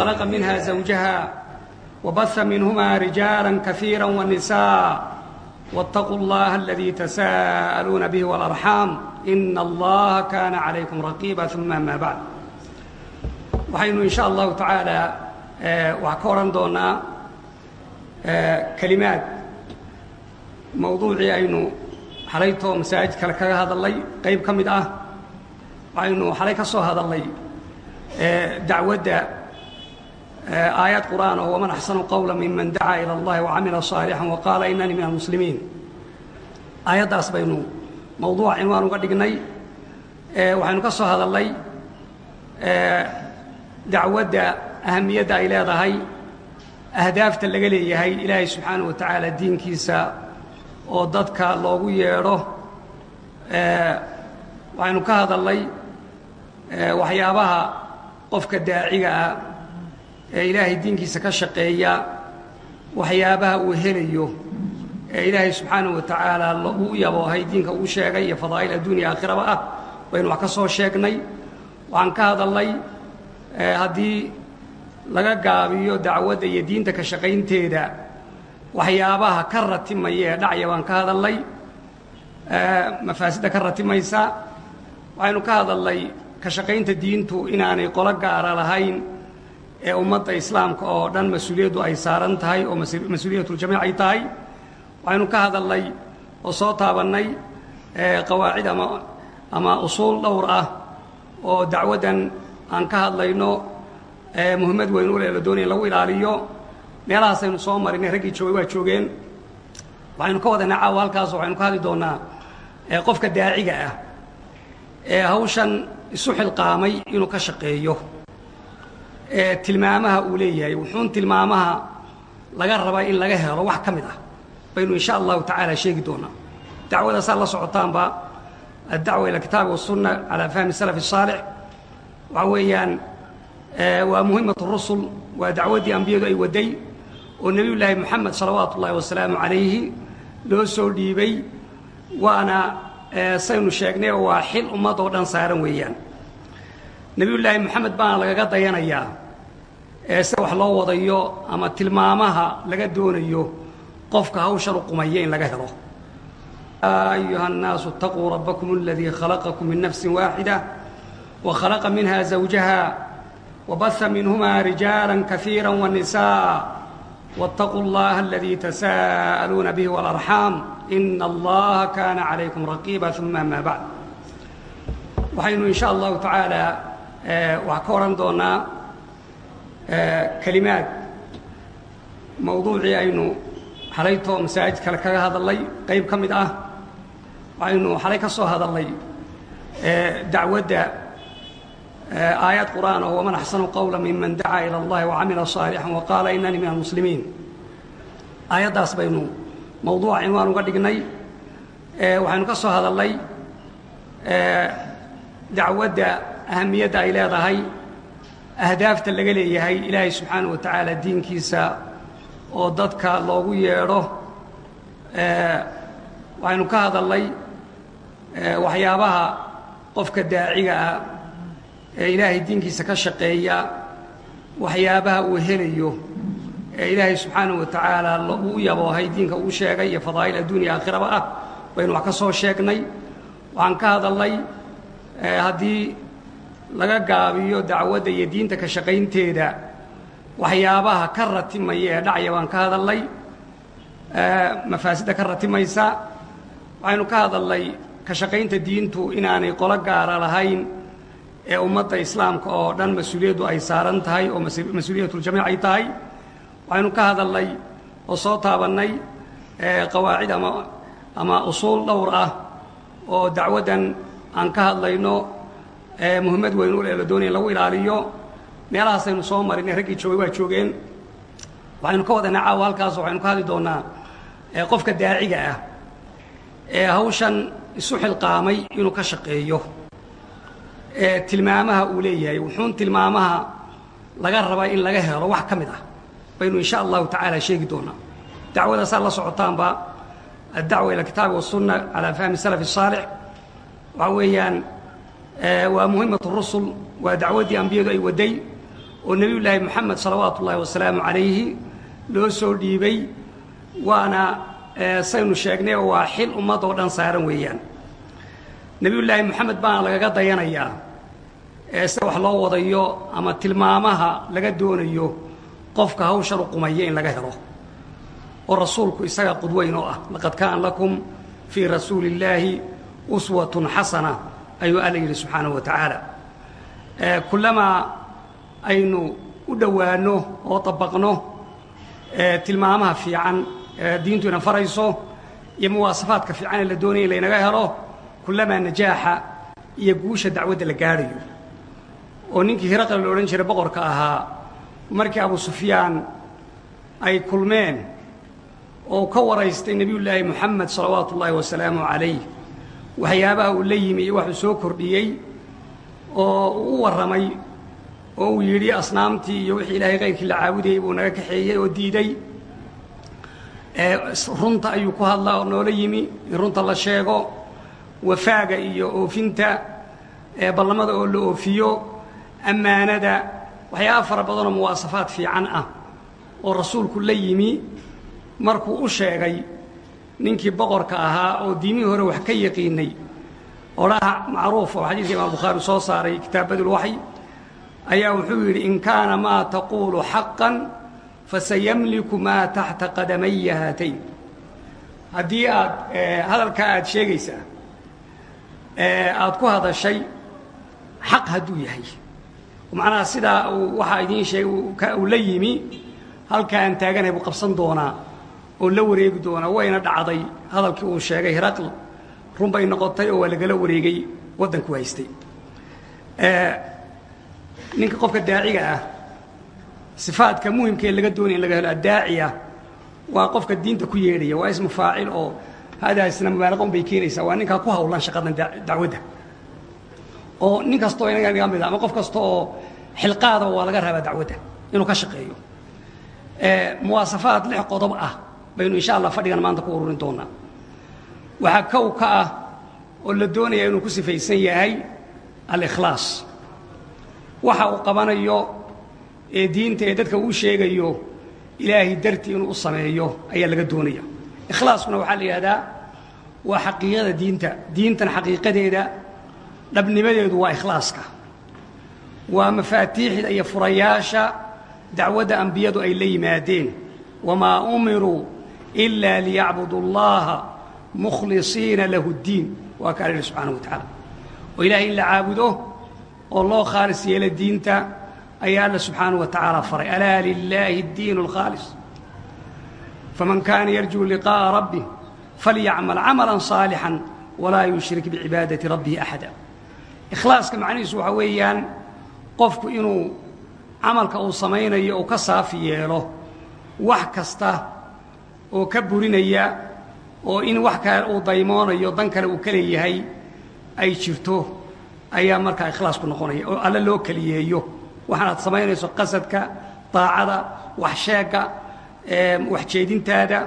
خلق منها زوجها وبث منهما رجالا كثيرا والنساء واتقوا الله الذي تساءلون به والأرحام إن الله كان عليكم رقيبا ثم ما بعد waxaynu in sha allahu tacaala waxaa ka odhan doonaa kelimaad mawduucii aynu xalaytoo masaajid kale kaga hadalnay qayb ka mid ah waxaynu xalay ka soo hadalnay dacwadda aayaad qur'aan oo waman axsanu qowla miman dacaa ila allahi wacamila saalixan waqaala inanii min almuslimiin aayaddaas baynu mawduuca cinwaan uga dhignay waxaynu ka soo hadallay dacwadda ahamiyadda ay leedahay ahdaafta laga leeyahay ilaahay subxaana wa tacaala diinkiisa oo dadka loogu yeedho waxaynu ka hadallay waxyaabaha qofka daaciga ah ee ilaahay diinkiisa ka shaqeeya waxyaabaha uu helayo ee ilaahay subxaanaه wa tacaala uu yaboohay diinka uu sheegay iyo fadaa'il adduuniya aakhiraba ah baynu wax ka soo sheegnay. Waxaan ka hadalnay haddii laga gaabiyo dacwadda iyo diinta ka shaqaynteeda waxyaabaha ka ratimaya ee dhacya baan ka hadalnay mafaasidda ka ratimaysa waxaynu ka hadalnay ka shaqaynta diintu inaanay qolo gaara lahayn ee ummadda islaamka oo dhan mas'uuliyaddu ay saaran tahay oo mas'uuliyatuljamiic ay tahay waxaynu ka hadalnay oo soo taabannay qawaacid ama usuul dhowr ah oo dacwaddan aan ka hadlayno muhimmad weyn u le la doonaya lagu ilaaliyo. Meelahaasaynu soo marinay raggii joogay waa joogeen. Waxaynu ka wadanay caawa halkaas waxaynu ka hadli doonnaa qofka daaciga ah ee hawshan isu xilqaamay inuu ka shaqeeyo. ee tilmaamaha uu leeyahay. Wuxuun tilmaamaha laga rabaa in laga helo wax ka mid ah. Baynu insha allahu tacaala sheegi doonaa. Dacwada saa la socotaanba addacwa ila kitaabi wasunna calaa fahmi salaf الsaalix waxa weeyaan waa muhimat rusul waa dacwaddii ambiyadu ay waday oo nebiyu llaahi moxamed salawaatu ullahi wasalaamu calayhi loo soo dhiibay. Waana saynu sheegnay oo waa xil ummad oo dhan saaran weeyaan. Nebiyullaahi moxamed baana lagaga dayanayaa ee sida wax loo wadayo ama tilmaamaha laga doonayo qofka hawshan u qumaya in laga helo ayuha الnaasu اtaquu rabakm اladii khalaqakum min nafsi waaxida وخلق منها زوجها وبث منهما رجالا كثيرا والنساء واتقوا الله الذي تساءلون به والأرحام إن الله كان عليكم رقيبا ثم ما بعد waxaynu in sha allahu tacaala waxaa ka odhan doonaa kelimaad mawduucii aynu xalaytoo masaajid kale kaga hadalnay qayb ka mid ah waxaynu xalay ka soo hadalnay dacwadda aayaad qur'aan oo waman axsanu qowla miman dacaa ila اllahi wacamila صaalixan waqaala inanii min almuslimiin aayaddaas baynu mawduuca cinwaan uga dhignay waxaynu ka soo hadalnay dacwadda ahamiyadda ay leedahay ahdaafta laga leeyahay ilaahay subxaanaه wa tacaala diinkiisa oo dadka loogu yeedho waxaynu ka hadalnay waxyaabaha qofka daaciga ah ee ilaahay diinkiisa ka shaqeeya waxyaabaha uu helayo ee ilaahay subxaanaه wa tacaala uu yaboohay diinka uu sheegay iyo fadaa'il adduuniya aakhiraba ah baynu wax ka soo sheegnay. Waxaan ka hadalnay haddii laga gaabiyo dacwadda iyo diinta ka shaqaynteeda waxyaabaha ka ratimaya ee dhacya baan ka hadalnay mafaasidda ka ratimaysa waxaynu ka hadalnay ka shaqaynta diintu inaanay qolo gaara lahayn ee ummadda islaamka oo dhan mas'uuliyaddu ay saaran tahay oo mas'uuliyatuljamiic ay tahay. Waxaynu ka hadalnay oo soo taabannay qawaacid ama ama usuul dhowr ah oo dacwaddan aan ka hadlayno muhimmad weyn u le la doonaya lagu ilaaliyo. Meelahaasaynu soo marinay raggii joogay waa joogeen. Waxaynu ka wadanay caawa halkaas waxaynu ka hadli doonnaa qofka daaciga ah ee hawshan isu xilqaamay inuu ka shaqeeyo. Ee tilmaamaha uu leeyahay wuxuun tilmaamaha laga rabaa in laga helo wax ka mid ah. Baynu in sha allahu tacaala sheegi doonaa. Dacwada saa la socotaanba addacwa ila kitaabi wasunna calaa fahmi salaf الsaalix waxa weeyaan waa muhimat rusul waa dacwaddii ambiyadu ay waday oo nebiyullaahi moxamed salawaatu ullaahi wasalaamu calayhi loo soo dhiibay waana saynu sheegnay oo waa xil ummad oo dhan saaran weeyaan. Nebiyullaahi moxamed baana lagaga dayanayaa sida wax loo wadayo ama tilmaamaha laga doonayo qofka hawshan u qumaya in laga helo. Oo rasuulku isaga qudweyn ah laqad kaana lakum fii rasuuli illaahi uswatun xasana ayuu alla yidhi subxaanahu wa tacaala. Kullamaa aynu u dhowaanno oo dabaqno tilmaamaha fiican ee diintu ina farayso iyo muwaasafaadka fiican ee la doonaya in laynaga helo kullamaa najaaxa iyo guusha dacwadda la gaadhayo. Oo ninkii hiraqal la odhan jiray boqorka ahaa markii abu sufyaan ay kulmeen oo ka waraystay nebiyullaahi moxamed salawaatu ullaahi wasalaamu calayh waxyaabaha uu la yimi iyo waxuu soo kordhiyey oo uu u warramay oo uu yidhi asnaamtii iyo wixii ilaahay kayrkii la caabudayey buu naga kaxeeyey oo diiday. Runta ayuu ku hadlaa oo noola yimi in runta la sheego wafaaga iyo oofinta ballamada oo la oofiyo ammaanada waxyaaba fara badanoo muwaasafaad fiican ah oo rasuulku la yimi markuu u sheegay ninkii boqorka ahaa oo diimihii hore wax ka yaqiinay odhaha macruuf oo xadiidka imaam bukhaari soo saaray kitaabadulwaxy ayaa wuxuu yidhi in kaana maa taquulu xaqan fasayamliku maa taxta qadamaya haatayn. Haddii aad hadalkaa aad sheegaysaa aad ku hadashay xaq hadduu yahay. Macnaha sidaa uu waxaa idiin sheeg uu la yimi halkaa aan taaganahay buu qabsan doonaa oo la wareegi doonaa wayna dhacday. Hadalkii uu sheegay hiraql run bay noqotay oo waa lagala wareegay waddanku haystay. Ninka qofka daaciga ah sifaadka muhimka ee laga doonaya in laga helo addaaciya waa qofka diinta ku yeedhaya waa ismu faacil oo hadaasna mubaalaqa un bay keenaysaa waa ninkaa ku hawlan shaqadan dacwadda. Oo nin kastoo inaga naga mid a ama qof kasta oo xilqaadaba waa laga rabaa dacwadda inuu ka shaqeeyo. Muwaasafaad lix qodob ah baynu insha allah fadhigan maanta ku ururin doonaa. Waxaa kow ka ah oo la doonaya inuu ku sifaysan yahay alikhlaas. Waxa uu qabanayo ee diinta ee dadka uu sheegayo ilaahay dartii inuu u sameeyo ayaa laga doonaya. Ikhlaaskuna waxaa la yidhahdaa waa xaqiiqada diinta. Diintan xaqiiqadeeda dhabnimadeedu waa ikhlaaska. Waa mafaatiixda iyo furayaasha dacwadda ambiyadu ay la yimaadeen. Wamaa umiruu ilaa liyacbudu اllaha mukhlisiina lahu اddiin waa kaa lihi subxaana wa tacaala oo ilaahay in la caabudo oo loo khaalis yeelo diinta ayaa alla subxaana wa tacaala faray alaa lilaahi اddiin اlkhaalis faman kaana yarjuu liqaa'a rabbih falyacmal camala صaalixا walaa yushrik bicibaadati rabbihi axada ikhlaaska macnihiisu waxaa weeyaan qofku inuu camalka uu samaynayo uu ka saafi yeelo wax kasta oo ka burinaya oo in wax kale uu daymoonayo dan kale uu ka leeyahay ay jirto ayaa markaa ikhlaasku noqonaya oo alle loo keliyeeyo waxaanaad samaynayso qasadka daacada wax sheegga wax jeedintaada.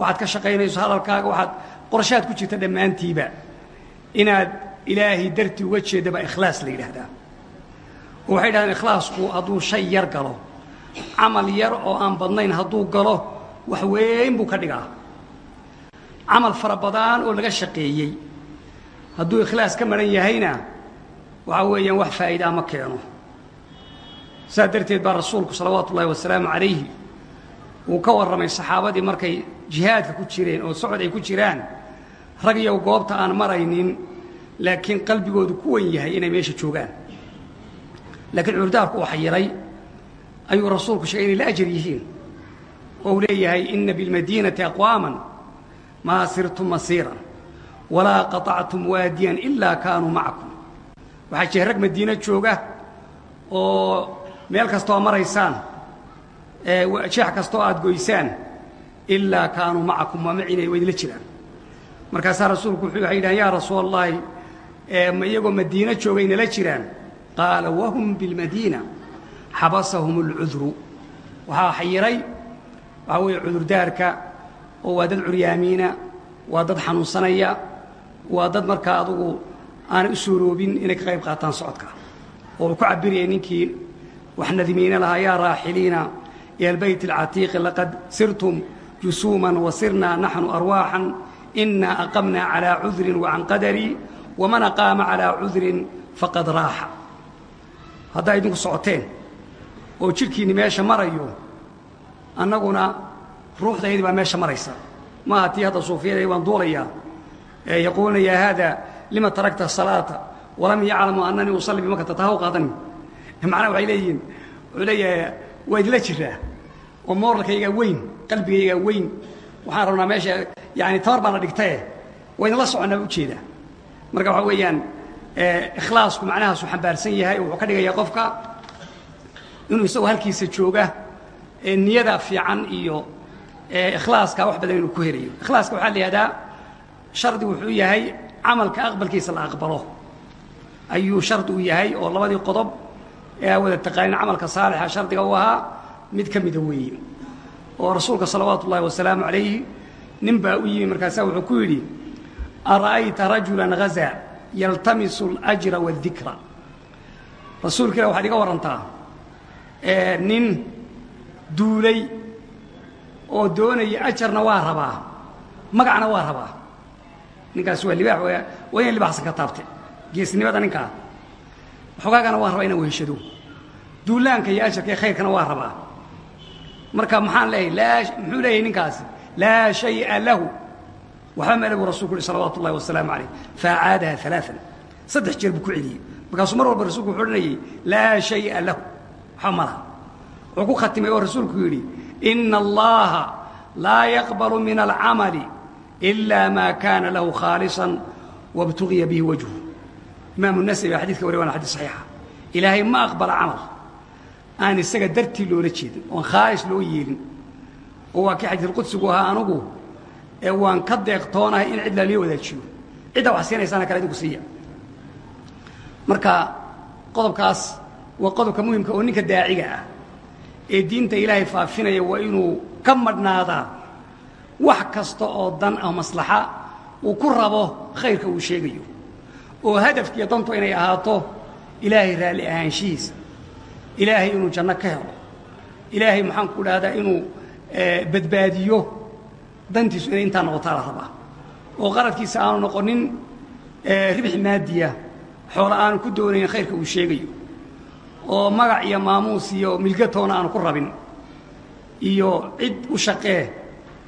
Waxaad ka shaqaynayso hadalkaaga waxaad qorshaad ku jirta dhammaantiiba. Inaad ilaahay dartii uga jeedda baa ikhlaas la yidhaahdaa. Waxay dhahdeen ikhlaasku hadduu shay yar galo camal yar oo aan badnayn hadduu galo wax weyn buu ka dhigaa. Camal fara badaan oo laga shaqeeyey. Hadduu ikhlaas ka maran yahayna waxaa weeyaan wax faa'iidaa ma keeno. Saa darteed baa rasuulku salawaatu ullaahi wasalaamu calayhi uu ka warramay saxaabadii markay jihaadka ku jireen oo socod ay ku jiraan rag yow goobta aan maraynin laakiin qalbigoodu ku wen yahay inay meesha joogaan. Laakiin cudurdaarku uu xayiray ayuu rasuulku sheegay inay la ajar yihiin oo uu leeyahay inna bilmadiinati aqwaaman maa sirtum masiiran walaa qaطactum waadiyan ilaa kaanuu macakum waxaa jira rag madiino jooga oo meel kastoo maraysaan jeex kastoo aad goysaan ilaa kaanuu macakum waa macinay waa jiraan markaasaa rasuulku wuxuu waxay yidhahan yaa rasuul iyagoo madiino joogay nala jiraan qaala wahum bilmadiina xabasahum اlcudru waxaa xayiray waxaa weeye cudurdaarka oo waa dad curyaamiina waa dad xanuunsanaya waa dad markaa adugu aanay u suuroobin inay ka qayb qaataan socodka. Oo ku cabirayay ninkii waxnadimiina lahaa yaa raaxiliina ila albayt alcatiiqi laqad sirtum jusuuman wasirnaa naxnu arwaaxan inaa aqamna calaa cudrin wacan qadari waman aqaama calaa cudrin faqad raaxa. Haddaa idinku socoteen oo jidhkiinni meesha marayo annaguna ruuxdaydii baa meesha maraysa. Maaha hadda suufiyada waan duulayaa ee yaquuluna yaa haada lima tarakta asalaata walam yaclamu annanii usalli bimakata taha u qaadani. Macnaha waxay leeyihiin wuxuu leeyahay waa idinla jiraa oo mooralkaygaa weyn qalbigaygaa weyn. Waxaan rabnaa meesha yani tamar baana dhigtae waa idinla soconnaa u jeedaa marka waxaa weeyaan ikhlaasku macnahaasu xambaarsan yahay wuxuu ka dhigayaa qofka inuu isagoo halkiisa jooga niyada fiican iyo ikhlaaska wax badan inuu ku helayo. Ikhlaaska waxaa la shardi wuxuu yahay camalka aqbalkiisa la aqbalo. Ayuu shardi u yahay oo labadii qodob ee wada taqaanin camalka saalixa shardiga u ahaa mid ka mida weeye. Oo rasuulka salawaatu ullahi wasalaamu calayhi nin baa u yimi markaasaa wuxuu ku yidhi ara'ayta rajulan hazaa yaltamisu اlajra waاdikra rasuulka waxaad iga warantaa nin duulay oo doonaya ajarna waa rabaa. Magacna waa rabaa. Ninkaas waa libaax waa inan libaxsan ka taabte geesnimada ninkaa. Xogaagana waa rabaa inaan weheshado duulaanka iyo ajarka iyo khayrkana waa rabaa. Marka maxaan leeyahay muxuu leeyahay ninkaasi laa shay'a lahu. Waxba male buu rasulku uhi salawaatu ullahi wasalaamu calayh faacaadaha alaaan saddex jeer buu ku celiyey. Markaasuu mar walba rasuulku wuxuu odhanayay laa shay'a lahu. Waxba ma laha wuxuu ku khatimay oo rasuulku yidhi ina allaha laa yaqbalu min alcamali ila ma kana lahu khaalisan wabtugiya bihi wajhu. Imaamu nasri baa xadidka wariy waana saxiixa. Ilaahay ma aqbala camal. Aan isaga dartii loola jeedin oon khaalis loo yeelin waa kii xadiisulqudsigu ahaa anugu ee waan ka deeqtoonahay in cid lalii wadaajiyo. Ciddaa wax siinaysaana kale idinku siiya marka qodobkaas waa qodobka muhimka oo ninka daaciga ah ee diinta ilaahay faafinaya waa inuu ka madhnaadaa wax kasta oo dan ah maslaxa uu ku rabo khayrka uu sheegayo oo hadafkiiyo dantu inay ahaato ilaahay raalli ahaanshihiisa ilaahay inuu janno ka helo ilaahay maxaan ku dhahdaa inuu badbaadiyo dantiisu inay intaa noqotaa la oo qaradkiisa aanu noqonin ribx maadiya xoola aanu ku doonayn khayrka uu sheegayo oo magac iyo maamuus iyo milgatoona aanu ku rabin iyo cid u shaqee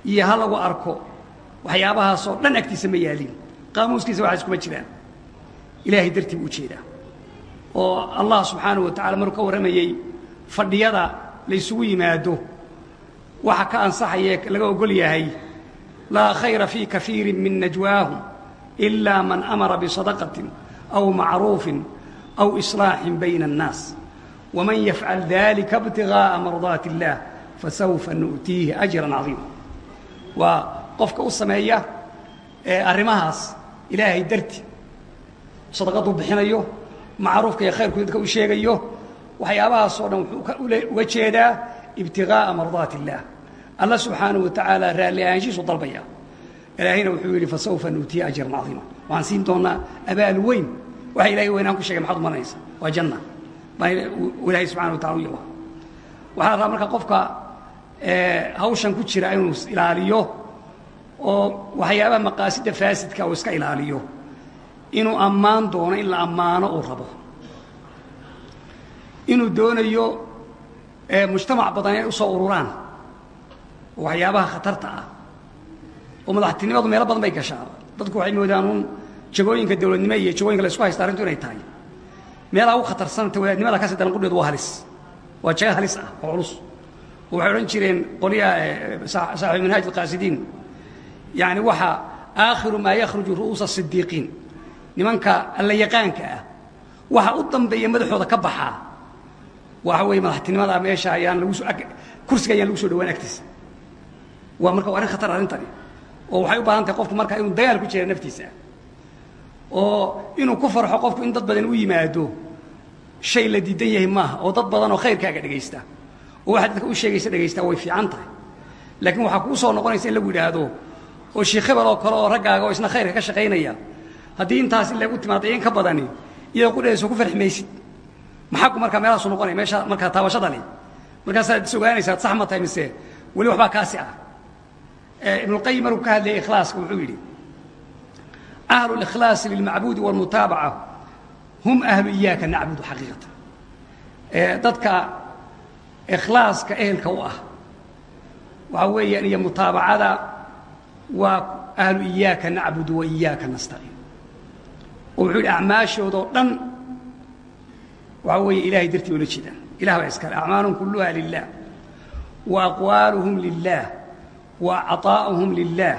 iyo ha lagu arko waxyaabahaasoo dhan agtiisa ma yaalin. Qaamuuskiisa waxaas kuma jiraan. Ilaahay dartii buu u jeedaa oo allah subxaanahu wa tacala maruu ka warramayey fadhiyada la ysugu yimaado waxa ka ansaxaye laga ogol yahay laa khayra fii kafiirin min najwaahum ilaa man amara bisadaqatin aw macruufin aw islaaxin bayna annaas waman yafcal dalika ibtigaa'a mardaati illaah fasawfa nu'tiihi ajran cadiima waa qofka u sameeya arrimahaas ilaahay darti sadaqaduu bixinayo macruufka iyo khayrku dadka u sheegayo waxyaabahaasoo dhan wuxuu uga jeedaa ibtigaa'a mardaati illaah alla subxaanahu wa tacaala raalli ahaanshiisu dalbaya ilaahayna wuxuu yidhi fasawfa nuutiya ajran cadiima waxaan siin doonnaa abaal weyn waxa ilahay weynaan ku shegay maxaad umaranaysa waa janna ilaahay subxana wa tacala u yaba. Waxaa rabaa marka qofka hawshan ku jira inuu ilaaliyo oo waxyaabaha maqaasida faasidka uu iska ilaaliyo inuu ammaan doono in la ammaano uu rabo. Inuu doonayo mujtamac badan inay u soo ururaan oo waxyaabaha khatarta ah oo madaxtinimadu meelo badan bay gashaa. Dadku waxay moodaan uun jagooyinka dawladnimo iyo jagooyinka la isku haysta arrintu inay tahay meelaha ugu khatarsanata wadaadnimada kasi dalan qudheedu waa halis. Waa jago halis ah oo culus. Waxay odhan jireen qolyaha saaxibu minhaaj alqaasidiin. Yacni waxa aakhiru maa yakhruju ru'uusa asidiiqiin nimanka alla yaqaanka ah waxa u dambeeya madaxooda ka baxaa waxa weeye madaxtinimada meesha ayaan lagu soo kursiga ayaan lagu soo dhawaan agtiisa waa marka waa arrin khatar arrintani oo waxay u baahan tahay qofku marka inuu dagaal ku jira naftiisa oo inuu ku farxo qofku in dad badan u yimaado. Shay la diidan yahay maaha oo dad badan oo khayrkaaga dhegaysta oo waxaad dadka u sheegaysa dhagaystaa way fiican tahay. Laakiin waxaa kuu soo noqonaysa in lagu yidhaahdo oo sheekh hebel oo kale oo raggaaga oo isna khayrka ka shaqaynaya haddii intaas in lagu timaado in ka badani iyadoo qudheeso ku farxi maysid maxaku markaa meelahaasu noqonaya? Meesha markaa taabashadani. Markaasaad is ogaanaysaad sax ma tahay mise weli waxbaa kaasi ah. Ibnuqayim markuu ka hadlayay ikhlaaska wuxuu yidhi ahlu اlikhlaasi lilmacbuudi wاlmutaabaca hum ahlu iyaaka nacbudu xaqiiqatan dadka ikhlaaska ehelka u ah waxaa weeyaan iyo mutaabacada waa ahlu iyaaka nacbudu wa iyaaka nastaciin oo wuxuu yidhi acmaashoodoo dhan waxaa weeye ilahay dartii oola jeedaan ilah baa iskale acmaalum kulluha lilah wa aqwaaluhum lilah wa caطaa'uhum lilah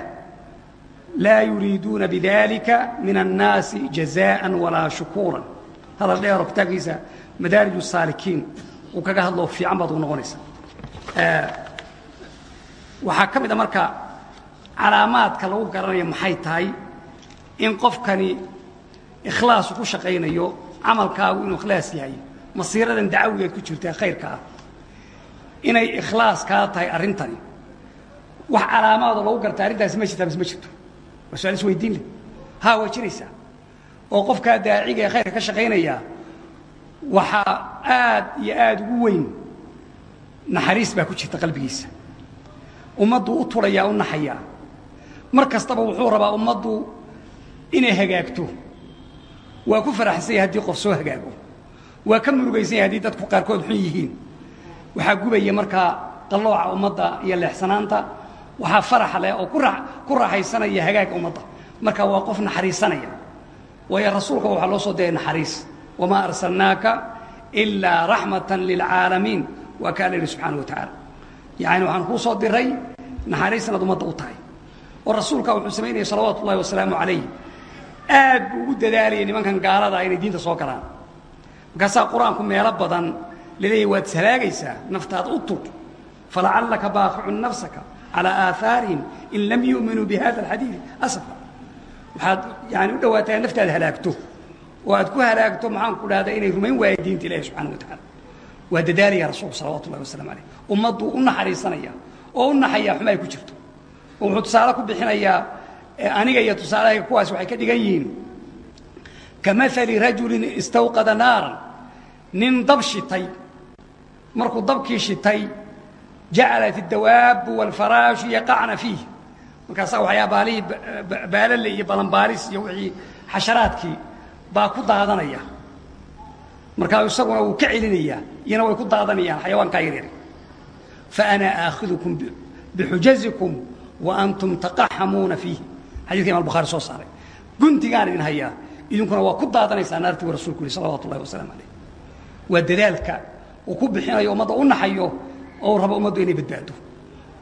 laa yuriiduuna bidalika min annaasi jazaءa walaa shukuura hadal dheero kitaabkiisa madaarij الsaalikiin uu kaga hadloo fiican baad u noqonaysa waxaa ka mid a marka calaamaadka lagu garanayo maxay tahay in qofkani ikhlaasu ku shaqaynayo camalkaagu inuu ikhlaas yahay masiiradan dacawigeed ku jirta khayrka ah inay ikhlaas kaa tahay arrintani wax calaamaadoo lagu garta arrintaasi ma jirtaa mise ma jirto waa su'aal is weydiin leh. Haa waa jiraysaa? Oo qofkaa daaciga ee khayrka ka shaqaynaya waxaa aad iyo aad ugu weyn naxariis baa ku jirta qalbigiisa. Ummaddu u turayaa u naxayaa mar kastaba wuxuu rabaa ummaddu inay hagaagto. Waa ku faraxsan yahay haddii qof soo hagaago. Waa ka murugaysan yahay haddii dadku qaarkood xun yihiin. Waxaa gubaya markaa qallooca ummadda iyo leexsanaanta waxaa farax leh oo ku raaxaysanaya hagaagga ummadda marka waa qof naxariisanaya. Waayo rasuulka waxaa loo soo diray naxariis. Wamaa arsalnaaka ilaa raxmatan lilcaalamiin waa kaa la yidhi wa tacaala. Yacni waxaan kuu soo diray naxariis ummadda u tahay. Oo rasuulka wuxuu samaynaya salawaatu wasalaamu calayh aad buu ugu dadaalayay nimankan gaalada inay diinta soo galaan. Markaasaa qur'aanku meelo badan laleeyahy waad ishalaagaysaa naftaada u tur falacallaka baaqicun nafsaka calaa aahaarihim in lam yu'minuu bi hada alxadiidi asafa waxaad yani u dhawaataa naftaada halaagto oo aad ku halaagto maxaan ku dhahda inay rumayn waaya diinta ilahi subxana wa tacala waa dadaalaya rasuulku salawatu ullahi wasalam alayh ummadduu u naxariisanaya oo u naxayaa xuma ay ku jirto oo wuxuu tusaale ku bixinayaa aniga iyo tusaalaha kuwaas waxay ka dhigan yihiin kamaali rajulin istawqada naaran nin dab shitay markuu dabkii shitay jacalat اdawaabu wاlfaraashu yaqacna fiih markaasaa waxyaabaalihii baalale iyo balanbaalis iyo wixii xasharaadkii baa ku daadanaya markaa isaguna wuu ka celinayaa iyana way ku daadanayaan xayawaankaa yaryar faana aakhidukum bixujazikum wa antum taqaxamuuna fiih xadidka imam bukhari soo saaray guntigaan idin hayaa idinkuna waa ku daadanaysaa naartii buu rasulku yihi salawatu ullahi wasalaamu alayh waa dadaalka uu ku bixinayo ummadda u naxayo oo uu rabo ummaddu inay badbaado.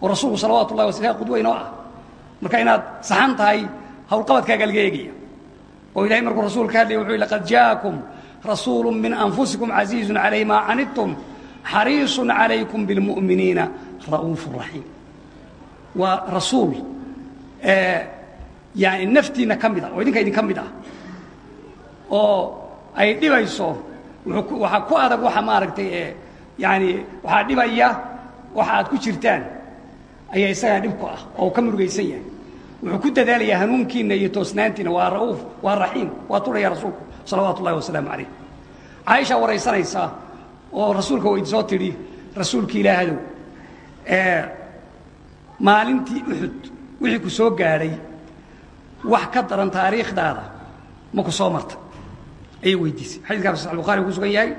Oo rasuulku salawatu ullahi wasala qudwa ah. Marka inaad saxan tahay howlqabadkaaga laga eegaya. Oo ilahay markuu rasuulka hadlaya wuxuu yihi laqad jaakum rasuulu min anfusikum casiizun calayh maa canidtum xariisun calaykum bilmu'miniina ra'uufu raxiim. Waa rasuul yani naftiinna ka ah oo idinka idinka mid ah oo ay dhibayso waxaa ku adag waxa maaragtay yani waxaa dhibaya waxa aad ku jirtaan ayaa isagaa dhib ku ah oo uu ka murugaysan yahay. Wuxuu ku dadaalayaa hanuunkiinna iyo toosnaantiina waa ra'uuf waa raxiim waa tulaya rasuulku salawaatu ullahi wasalaamu calayh. Caaisha waraysanaysa oo rasuulka weydiisoo tidhi rasuulki ilaahadow maalintii uxud wixii ku soo gaadhay wax ka daran taariikhdaada ma ku soo marta. Ayay weydiisay. Xadidkaa sax bukhari ku sugan yahay.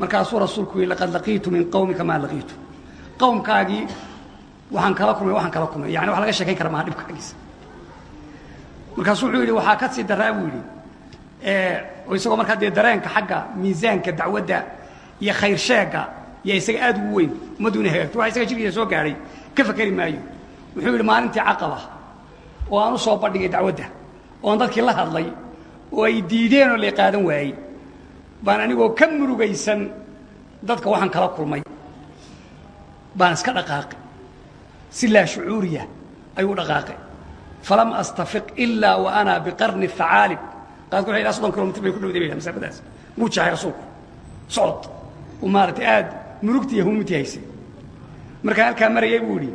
Markaasuu rasuulku yihi laqad laqiitu min qawmika maa laqiitu qowmkaagii waxaan kala kulmay waxaan kala kulmay. Yani wax laga sheekayn kara maha dhibka xaggiisa markaasuu wuxuu yidhi waxaa ka sii daraa buu yidhi. Oo isagoo markaa dee dareenka xagga miisaanka dacwadda iyo khayr sheegga yaa isaga aad ugu weyn ummaddu inay hagaagto waxa isaga jirkiisa soo gaadhay ka fakeri maayo. Wuxuu yidhi maalintii caqaba oo aan u soo bandhigay dacwadda oo aan dadkii la hadlay oo ay diideen oo lay qaadan waayey baan anigoo ka murugaysan dadka waxaan kala kulmay baan iska dhaqaaqay. Si laa shucuuriya ayuu dhaqaaqay. Falam astafiq ilaa wa ana biqarni hacaalib qaadku waxay ilaa soddon kilomitr bay ku dhowday bay masaafadaas wuu jahay rasuulku. Socod. Uu maaragtay aad murugti iyo humuuti haysay markaan halkaa marayay buu idhi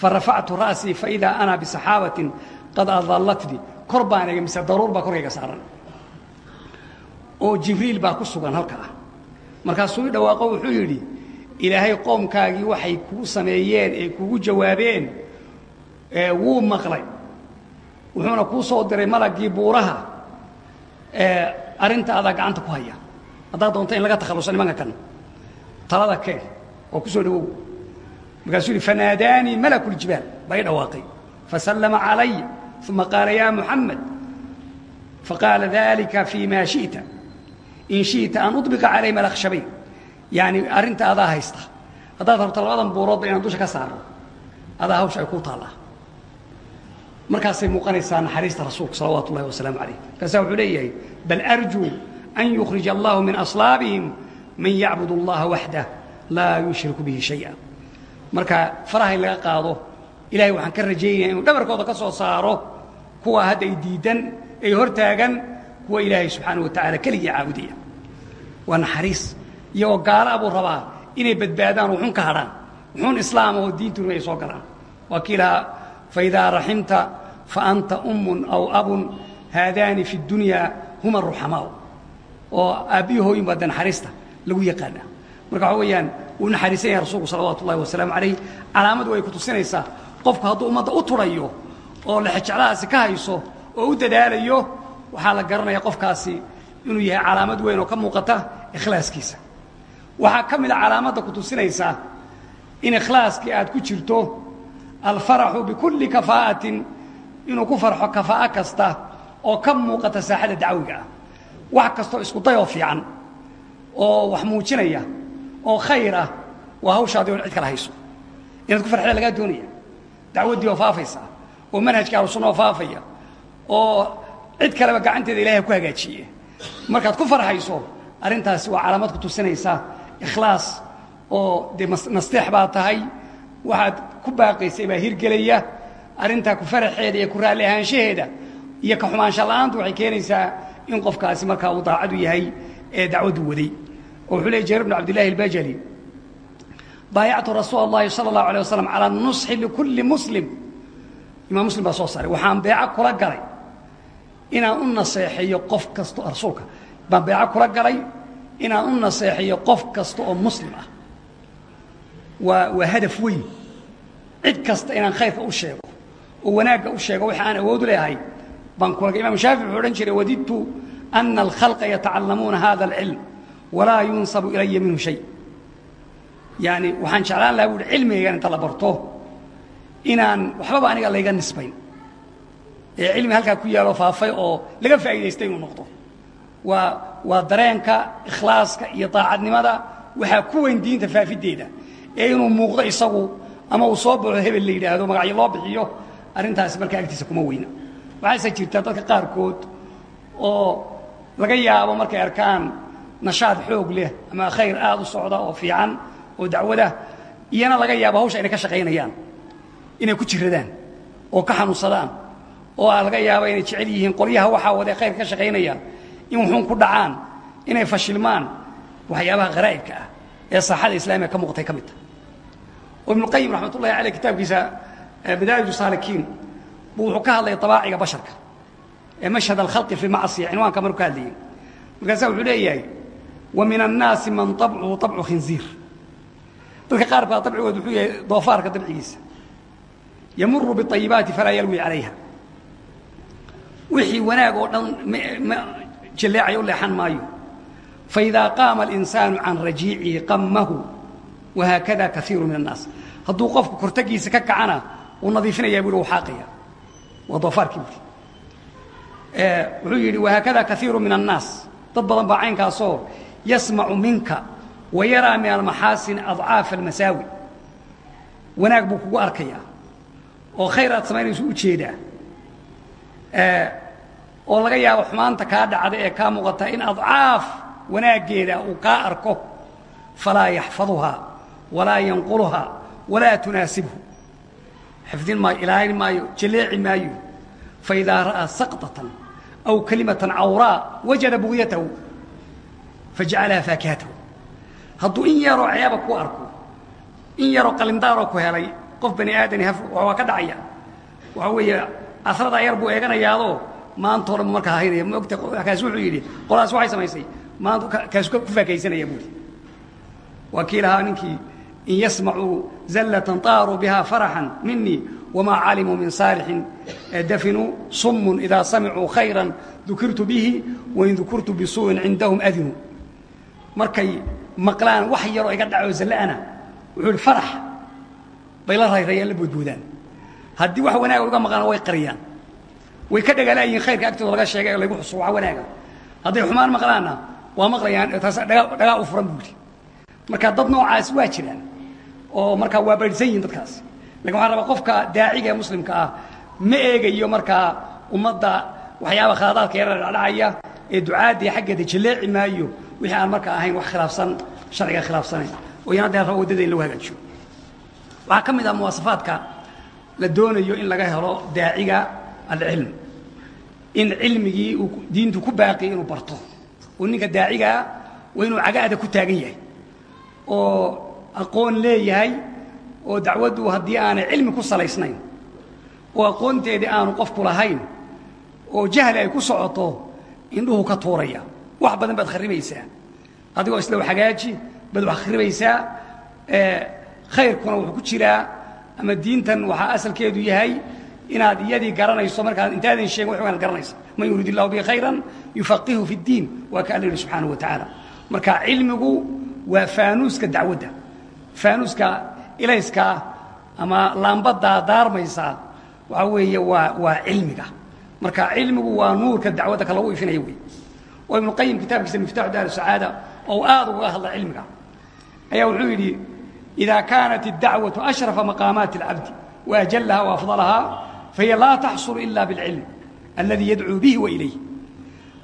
farafactu ra'sii faidaa ana bisaxaabatin qad adallatnii kor baan ega mise daruur baa korkayga saaran. Oo jibriil baa ku sugan halka ah markaasuu i dhawaaqo wuxuu yidhi ilaahay qoomkaagii waxay kuu sameeyeen ee kugu jawaabeen wuu maqlay wuxuuna kuu soo diray malaggii buuraha arrinta adaa gacanta ku haya haddaad doonto in laga takhalluso nimanka kan talada kee oo ku soo dhawow markaasuu yidhi fanaadaanii malaku ljibaal baa i dhawaaqay fasallama calaya uma qaala ya muxamed faqaala dalika fii ma shiئta in shiئta an uطbiqa calayhim alakhshabayn yani arrinta adaa haysta. Haddaad rabto labadan buuroodba inaan dusha ka saaro adaa hawsha ay kuu markaasay muuqanaysaa naxariista rasuulka salawaatu ullahi wasalaamu calayh. Markaasaa wuxuu leeyahay bal arjuu an yukhrija allahu min aslaabihim man yacbud allaha waxdah laa yushriku bihi shaya. Marka faraha in laga qaado ilahay waxaan ka rajaynaya inuu dhabarkooda ka soo saaro kuwa hadda ay diidan ay hor taagan kuwa ilaahay subxaana wa tacaala keligii caabudaya. Waa naxariis iyagoo gaala buu rabaa inay badbaadaan wuxun ka hadhaan wuxuun islaama oo diintuna ay soo galaan. Waa kii lahaa faidaa raximta faanta ummun aw abun haadaani fi اdunya huma ruxamaau oo aabbiyo hooyin baa de naxariista lagu yaqaanaa. Marka waxa weeyaan wuu naxariisan yahay rasuulku salawaatu ullahi wasalaamu calayh calaamadu way ku tusinaysaa. Qofku hadduu ummadda u turayo oo lexejecladaasi ka hayso oo u dadaalayo waxaa la garanaya qofkaasi inuu yahay calaamad weyn oo ka muuqata ikhlaaskiisa waxaa ka mid a calaamadda ku tusinaysaa in ikhlaaskii aad ku jirto alfaraxu bikulli kafaa'atin inuu ku farxo kafaa'o kasta oo ka muuqata saaxada dacwiga ah. Wax kastoo isku dayoo fiican oo wax muujinaya oo khayr ah waa hawshaadii on cid kala hayso. Inaad ku farxda lagaa doonaya dacwaddii oo faafaysa oo manhajka ahlusunna oo faafaya oo cid kaleba gacanteeda ilahay ku hagaajiye. Markaad ku farxayso arrintaasi waa calaamad ku tusinaysa ikhlaas oo dee nasteex baa tahay waxaad ku baaqaysay baa hirgelaya arrintaa ku faraxeeda iyo ku raalli ahaanshaheeda iyo ka xumaansha la'aantu waxay keenaysaa in qofkaasi markaa uu daacadu yahay ee dacwaddu waday oo wuxuu leey jarir bn cabdillahi albajali baayactu rasuula اllahi salى اllahu alيه wasalam calى nusxi likulli muslim imaam muslim baa soo saaray waxaan beeco kula galay inaan u naseexeeyo qof kasta rasuulka baan beeco kula galay inaan u naseexeeyo qof kasta oo muslim ah. Waa waa hadaf weyn. Cid kasta inaan khayrka u sheego oo wanaagga u sheego waxa aan awoodu leeyahay baan kula imam shaafici wuxuu odhan jiray wadidtu ana alkhalqa yatacallamuuna hada alcilm walaa yunsabu ilaya minhu shay. Yaani waxaan jeclaan lahaa buuhi cilmigaygan inta la barto. Inaan waxbaba aniga layga nisbayn. Ee cilmi halkaa ku yaalo faafay oo laga faa'idaystay inuu noqdo. Waa waa dareenka ikhlaaska iyo daacadnimada waxaa ku weyn diinta faafiddeeda. Ee inuu muuqdo isagu ama uu soo baxo hebel la yidhaahdo magacyo loo bixiyo arrintaasi markaa agtiisa kuma weyna. Waxaase jirtaa dadka qaarkood oo laga yaabo markay arkaan nashaad xoog leh ama khayr aad u socda oo fiican oo dacwada iyana laga yaabo hawsha inay ka shaqaynayaan inay ku jiradaan oo ka xanuunsadaan oo laga yaabo inay jecel yihiin qolyaha waxaa wade khayr ka shaqaynayaan in wuxuun ku dhacaan inay fashilmaan waxyaabaha qaraa'ibka ah ee saaxada islaamiga ka muuqatay ka mid tahay oo ibnuqayim raxmatullahi caley kitaabkiisa madaariju saalikiin buu wuxuu ka hadlaya dabaaciga basharka ee mashhad alkhalqi fi macsiya cinwaanka maruu ka hadlayey markaasaa wuxuu leeyahay wa min annaasi man abcuhu abcu khinziir. Dadka qaar baa dabcigood wuxuu yahay doofaarka dabcigiisa. Yamuru biayibaati falaa yalwi calayha. Wixii wanaag oo dhan jilleecay u leexan maayo. Faidaa qaama alinsaanu can rajiicihi qammahu wahaakada kaiiru min annaas. Hadduu qofku kortagiisa ka kacana wuu nadiifinayaa buu hi aaqaya waa doofaarkii buui wuxuu yidhi wahaakada kaiiru min annaas. Dad badan baa caynkaasoo yasmacu minka wayaraa min almaxaasin adcaafa almasaawi. Wanaag buu kugu arkayaa. Oo khayr samaynaysu u jeedaa oo laga yaabo xumaanta kaa dhacda ee kaa muuqata in adcaaf wanaaggeeda uu kaa arko. Falaa yaxfaduhaa walaa yanquluhaa walaa tunaasibhu. Xifdin maayo ilaalin maayo jaleeci maayo. Faidaa ra'aa saqطatan aw kalimatan cawraa wajada bugyatahu fajacalaha faakihatahu. Hadduu in yaroo ceeba ku arko in yaroo qalindaaroo ku helay qof bani aadani waa ka dhacaya. Waxaa weeye asradaa yar buu eeganayaadoo maanta bu markaa haynaya maogta kaasi wuxuu yidhi qolaas waxay samaysay. Maanta kaasu ku faakaysanaya buuri waa kii lahaa ninkii in yasmacuu zallatan taaruu biha faraxan minii wamaa calimuu min saalixin dafinuu summun idaa samicuu khayran dukirtu bihi wain dukurtu bisuu'in cindahum adinuu. Markay maqlaan wax yaroo iga dhaco zalla'ana wuxuu ihi farax. Bay la rayrayaan la boodboodaan. Haddii wax wanaaga uga maqlaan way qariyaan way ka dhagaalaayihiin khayrka agtooda laga sheegay laygu xuso wax wanaaga hadday xumaan maqlaanna waa maqlayaan taas dhagaa u furan buu yidhi marka dad noocaas waa jiraan oo markaa waa baydhsan yihiin dadkaas. Lakin waxaan rabaa qofka daaciga ee muslimka ah ma eegayo markaa ummadda waxyaaba khaladaadka yara dhacdhacaya ee ducaadii xaggeeda jaleeci maayo wixii aan markaa ahayn wax khilaafsan sharciga khilaafsanayn. Oo iyana dee raba waddada in lagu hagaajiyo waxaa ka mid ah muwaasafaadka la doonayo in laga helo daaciga alcilm in cilmigii uu diintu ku baaqiyay inuu barto. Oo ninka daacigaa waa inuu cagaada ku taagan yahay. Oo aqoon leeyahay oo dacwaddu haddii aanay cilmi ku salaysnayn. Oo aqoonteedii aanu qofku lahayn oo jahli ay ku socoto indhuhu ka tuuraya. Wax badan baad kharibaysaa adigoo isla wax hagaaji baad wax kharibaysaa khayrkuna wuxuu ku jiraa ama diintan waxaa asalkeedu yahay inaad iyadii garanayso markaad intaadan sheegin wax inaad garanaysa man yurid illahu bihi khayran yufaqihu fi ddiin waa ka alla yidhi subxaanahu wa tacaala marka cilmigu waa faanuuska dacwadda faanuuska ilayskaa ama laambaddaa daarmaysaa waxaa weeye waa waa cilmiga marka cilmigu waa nuurka dacwadda ka lagu ifinaya wey oo ibnuqayim kitaabkiisa miftaaxu daar sacaada oo aad ugaga hadla cilmiga ayaa wuxuu yidhi إذا كانت الدعوة أشرف مقامات العبد وأجلها وأفضلها فهي لا تحصل إلا بالعلم الذي يدعو به وإليه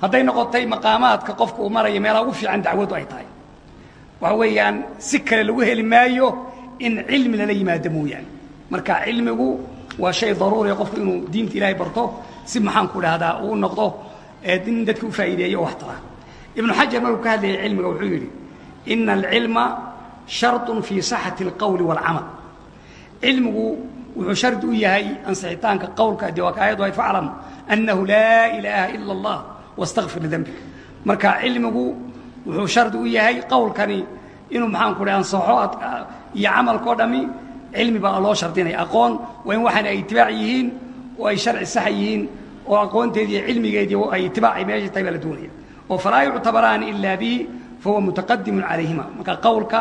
hadday noqotay maqaamaadka qofka uu maraya meelaha ugu fiican dacwadu ay tahay waxa weeyaan si kale lagu heli maayo in cilmi lala yimaado mooyaane marka cilmigu waa shay daruuriya qofku inuu diinta ilaahay barto si maxaan ku dhahdaa uu noqdo in dadka u faa'iideeyo oo wax tara ibnu xajar markuu ka hadlayay cilmiga wuxuu yidhi ina alcilma sharط fii صaxaةi اlqowli wاlcamal cilmigu wuxuu shardi u yahay ansixitaanka qowlka dee waa ka ayadu ay faclam annahu laa ilaaha ila اllah wاstagfir lidembik marka cilmigu wuxuu shardi u yahay qowlkani inuu maxaan ku dhaha ansaxo iyo camalkao dhami cilmi baa loo shardinaya aqoon waa in waxaana ay itibaac yihiin oo ay sharci saxa yihiin oo aqoonteedii iyo cilmigeedii ay itibaacay meeshay tahay la doonaya oo falaa yuctabaraani ila bihi fahuwa mutaqadimu calayhima. Marka qowlka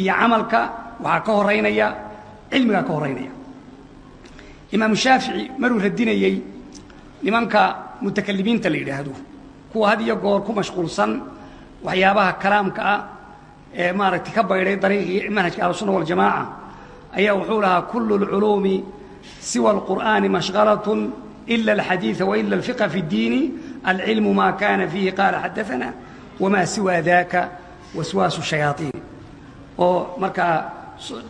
iyo camalka waxaa ka horaynaya cilmigaa ka horaynaya imaamu shaafici maruu radinayey nimanka mutakalimiinta la yidhaahdo kuwa had iyo goor ku mashquulsan waxyaabaha kalaamka ah ee maaragtay ka baydhay dariiqii manhajka ahlusunna waljamaaca ayaa wuxuu lahaa kullu اlculuumi siwa اlqur'aani mashغalaة إila اlxadiiثa waila اlfiqha fi اddiini alcilmu ma kana fiihi qaala xadaثana wma siwa daka waswaasu shayaaطiin oo markaa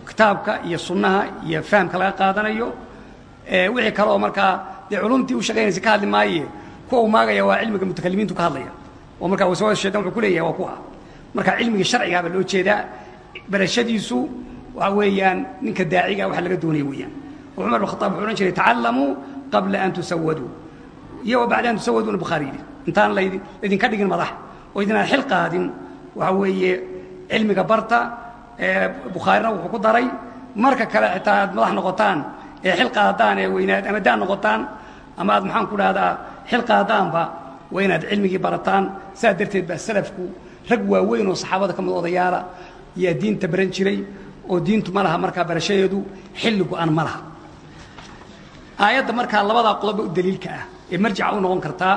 kitaabka iyo sunnaha iyo fahamka laga qaadanayo wixii kale oo markaa dee culumtii u shaqaynaysa ka hadli maaye kuwa uu maagaya waa cilmiga mutakalimiintu ka hadlaya. Oo markaa waswaas shaytan wuxuu ku leeyahay waa kuwa. Marka cilmiga sharcigaaba loo jeedaa barashadiisu waxa weeyaan ninka daaciga waxa laga doonaya weeyaan. Oo cumar bin khataab wuxuu odhan jiray tacalamuu qabla an tusawaduu iyo wa bacda an tusawaduuna bukhaari yidhi. Intaan laydinka dhigin madax oo idinaan xil qaadin waxa weeye cilmiga barta bukhaarina wuxuu ku daray marka kale xitaa aad madax noqotaan ee xilqa haddaan ee weynaad ama daa noqotaan ama aad maxaan ku dhahdaa xilqa haddaanba waa inaad cilmigii barataan. Saas darteed baa salafku rag waaweyn oo saxaabada ka mid odayaala yaa diinta baran jiray oo diintu ma laha markaa barashadeedu xilligu aan ma laha. Aayadda markaa labadaa qodoba daliilka ah ee marjica u noqon kartaa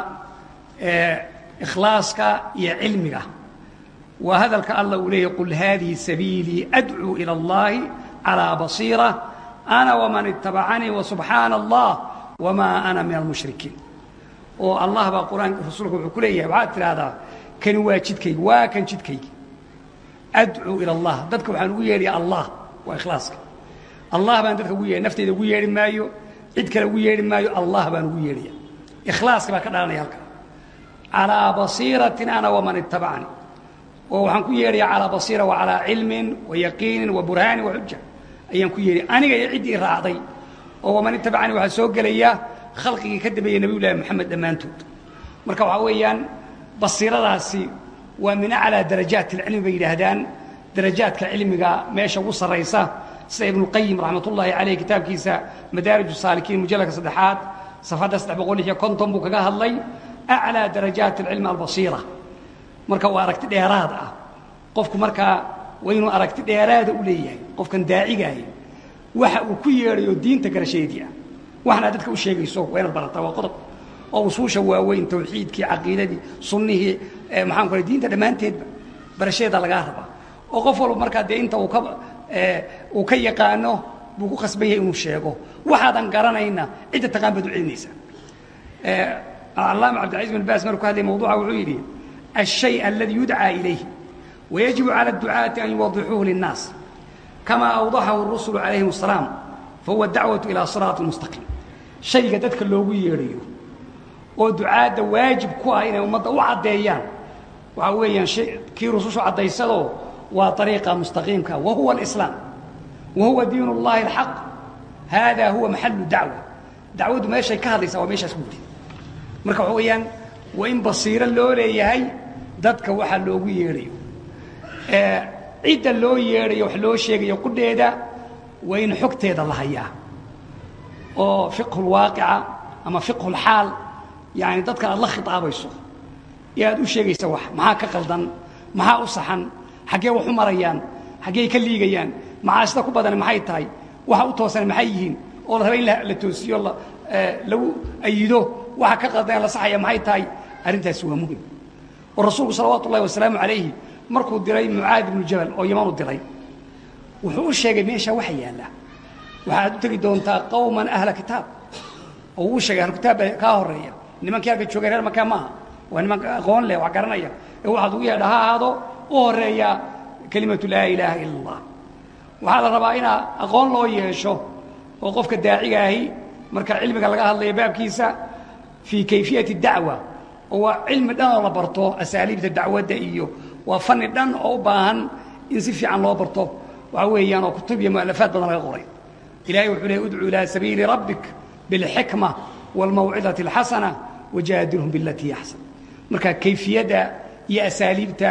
ikhlaaska iyo cilmiga waa hadalka allah uu leeyahy qul haadihi sabiilii adcuu ila اllaahi calىa basiira ana waman itabacanii wasubxaana allah wamaa ana min almushrikiin oo allah baa qur'aanka rasuulku wuxuu ku leeyahay waxaad tidhaahdaa kani waa jidkaygi waa kan jidkaygi adcuu ila allah dadka waxaan ugu yeedhayaa allah waa ikhlaaska allah baan dadka ugu yeedhay naftayda ugu yeedhi maayo cid kale ugu yeedhi maayo allah baan ugu yeedhaya ikhlaaska baan ka dhalanaya halka calaa basiiratin ana waman itabacanii oo waxaan ku yeedhayaa calaa basiira wa calaa cilmin wa yaqiinin wa burhaanin wa xuja ayaan ku yeedhay aniga iyo ciddii raacday. Oo waman itabacanii waxaa soo gelaya khalqigii ka dambeeyey nebiyu llaahi moxamed dhammaantood. Marka waxaa weeyaan basiiradaasi waa min aclىa darajaat اlcilmi bay yidhaahdaan. Darajaadka cilmiga meesha ugu sarraysa sida ibnuqayim raxmat ullaahi caleyh kitaabkiisa madaarij saalikiin mujalladka saddexaad safadda saddex boqol lix iyo konton buu kaga hadlay aclaa darajaat alcilmi albasiira. Marka uu aragti dheeraad ah. Qofku markaa waa inuu aragti dheeraada u leeyahay qofkan daacigaahi waxa uu ku yeedhayo diinta garashaydii ah. Waxna dadka u sheegayso waa inaad barataa waa qodob. Oo usuusha waaweyn tawxiidkii caqiidadii sunnihii maxaan ku diinta dhammaanteedba barasheeda lagaa rabaa. Oo qof walba markaa dee inta uu ka uu ka yaqaano buu ku khasban yahay inuu sheego. Waxaadan garanayna cidda taqaan baad u celinaysaa. Allaama cabdilcaziz bin baas markuu ku hadlay mawduuca wuxuu yidhi ashay aladi yudcaa ilayh ويجب عlى الدuعاaةi أn yuوضixuuه للناas كama أوضaxahu الرuسل عalayهim السلام fahuwa dacwaة ilى صراaط مستaqيم shayga dadka loogu yeedhayo oo ducaadda waajib ku ah inay ummadda u caddeeyaan waxaa weeyaan kii rusushu caddaysadoo waa طariiqa mustaqiimka wahuwa الإسلام wahuwa diin الlahi الحaq hada huwa maxalu dacوة dacwaddu meeshay ka hadlaysaa waa meeshaas buuri marka waxa weeyaan waa in basiiro loo leeyahay dadka waxa yeedhayo cidda loo yeedhayo wax loo sheegayo qudheeda waa in xogteeda la hayaa. Oo fiqhulwaaqica ama fiqhulxaal yani dadkan aad la khitaabayso ee aad u sheegaysa wax maxaa ka qaldan maxaa u saxan xaggee wax u marayaan xaggee ka liigayaan macaasida ku badani maxay tahay waxa u toosan maxay yihiin oo la raba in la toosiyo lagu ayido waxa ka qaldan la saxaya maxay tahay? Arrintaasi waa muhiim oo rasuulku salawaatu ullahi wasalaamu calayhi markuu diray mucaad ibnu jabal oo yaman u diray wuxuu u sheegay meesha waxa yaalla. Waxaad u tegi doontaa qowman ahla kitaab. Oo uu sheegay ahlukitaab baa kaa horreeya. Nimankii halka joogay reer makaa maaha. Waa niman aqoon leh wax garanaya. Ee waxaad ugu yeedha ha ahaado u horreeya kelimatu laa ilaaha ila allah waxaa la rabaa inaa aqoon loo yeesho oo qofka daaciga ahi marka cilmiga laga hadlayo baabkiisa fii kayfiyati dacwa. Oo waa cilmi dhan oo la barto asaaliibta dacwadda iyo waa fani dhan oo u baahan in si fiican loo barto. Waxa weeyaan oo kutub iyo mu'alafaad badan laga qoray. Ilahay wuxuu leey udcuu ilaa sabiili rabbik bilxikma wاlmawcidati اlxasana wajaadilhum bilatii axsan marka kayfiyadda iyo asaaliibta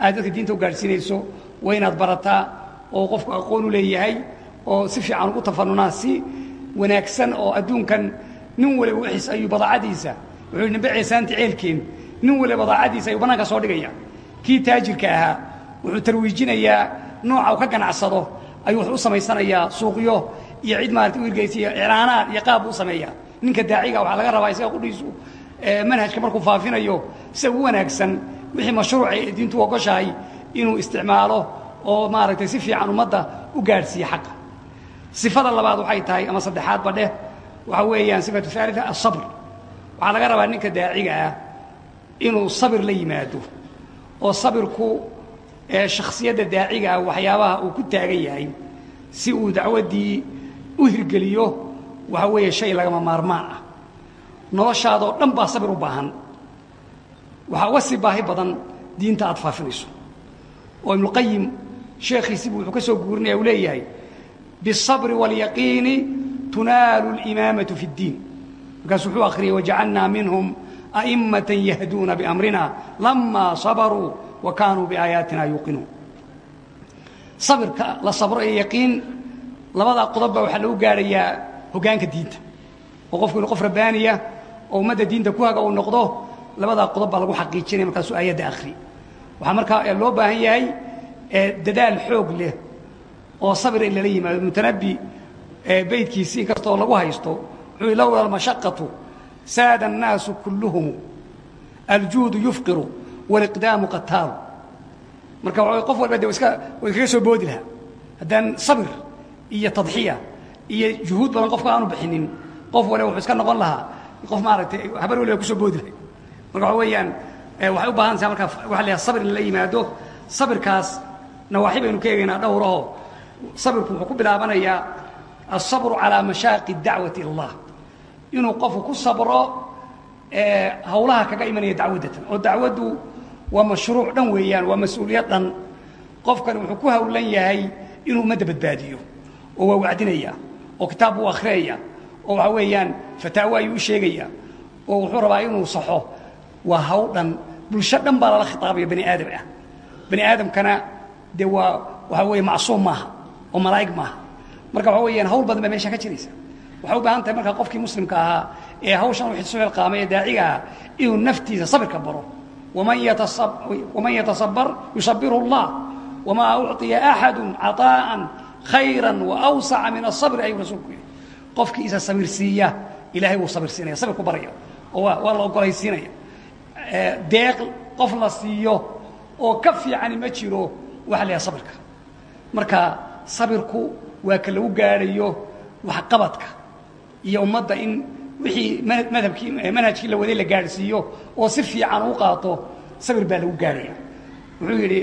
aad dadka diinta u gaadhsiinayso waa inaad barataa oo qofku aqoon u leeyahay oo si fiican ugu tafanunaa si wanaagsan oo adduunkan. Nin waliba wixiis ayuu badaacadiisa wuxuu yidhi nimbe ceesaanti ceelkeen nin waliba badaacadiisa ayuu bannaanka soo dhigaya kii taajirka ahaa wuxuu tarwiijinayaa nooca uu ka ganacsado ayuu wuxuu u samaysanayaa suuqyo iyo cid maarata u hirgaysiya iclaanaad iyo qaab u sameeyaa. Ninka daaciga waxaa laga rabaa isaga qudhiisu manhajka markuu faafinayo sida ugu wanaagsan wixii mashruuca ee diintu ogoshahay inuu isticmaalo oo maaragtay si fiican ummadda u gaadhsiiye xaqa sifada labaad waxay tahay ama saddexaadba dheh waxaa weeyaan sifatu haalita asabr waxaa laga rabaa ninka daaciga ah inuu sabir la yimaado oo sabirku shakhsiyadda daaciga ah waxyaabaha uu ku taagan yahay si uu dacwaddii u hirgeliyo waxa weeye shay lagama maarmaan ah noloshaadoo dhan baa sabir u baahan waxaa uga sii baahi badan diinta aad faafinayso oo ibnuqayim sheekhiisibu wuxuu ka soo guurinaya uu leeyahay biالصabri wاlyaqiini tunaalu اlimaamaةu fi اddiin markaasu wuxuu akhriyey wajacalnaa minhum lama sabaruu wa kaanuu biaayaatina yuuqinuun sabirka la sabro ee yaqiin labadaa qodob baa waxaa lagu gaadhayaa hoggaanka diinta oo qofku qof rabbaaniya oo ummadda diinta ku haga uu noqdo labadaa qodob baa lagu xaqiijinaya markaasuu aayadda akhri waxaa markaa loo baahan yahay dadaal xoog leh oo sabir in lala yimaado mutanabbi beydkiisii inkastoo lagu haysto wuxuu lowla almashaqatu saada annaasu kulluhum aljuudu yufqiru waliqdaamu qataalu marka qof walba de iska way kaga soo boodi lahaa haddaan sabir iyo tadxiya iyo juhuud badan qofka aanu bixinin qof waliba wuxuu iska noqon lahaa qof maaragtay habar waliba ku soo boodi lahay marka waxa weeyaan waxay u baahantahay markaa waxa la sabir in la yimaado sabirkaas nawaaxi baynu ka eegaynaa dhowraho sabirku wuxuu ku bilaabanayaa alsabru calaa mashaaqi ila allah inuu qofku ku sabro hawlaha kaga imanaya dacwaddatan. Oo dacwaddu waa mashruuc dhan weeyaan waa mas'uuliyad dhan. Qofkani wuxuu ku hawlan yahay inuu ummadda badbaadiyo oo waa wacdinaya oo kitaab buu akhriyaya oo waxa weeyaan fataawo ayuu u sheegaya oo wuxuu rabaa inuu saxo. Waa haw dhan bulsho dhan baa lala khitaabaya bani aadam ah. Bani aadamkana dee waa waxaa weeye macsuum maaha oo malaa'ig maaha. Marka waxa weeyaan hawl badan baa meesha ka jiraysa waxay u baahan tahay marka qofkii muslimka ahaa ee hawshan soo hilqaamay ee daaciga ah inuu naftiisa sabirka baro. Waman yatasab waman yatasabar yusabiru allah wamaa ucطiya axadu caطaa'an khayra waawsaca min asabri ayuu rasuulku yihi qofkii isa sabirsiiya ilahay wuu sabirsiinaya sabir ku baraya oo waa la ogolaysiinaya deeq qof la siiyo oo ka fiicani ma jiro waxa la yahay sabirka. Marka sabirku waa ka lagu gaadhayo waxqabadka iyo ummadda in wixii madhabkii manhajkii la waday la gaadhsiiyo oo si fiican u qaato sabir baa lagu gaadhaya wuxuu yidhi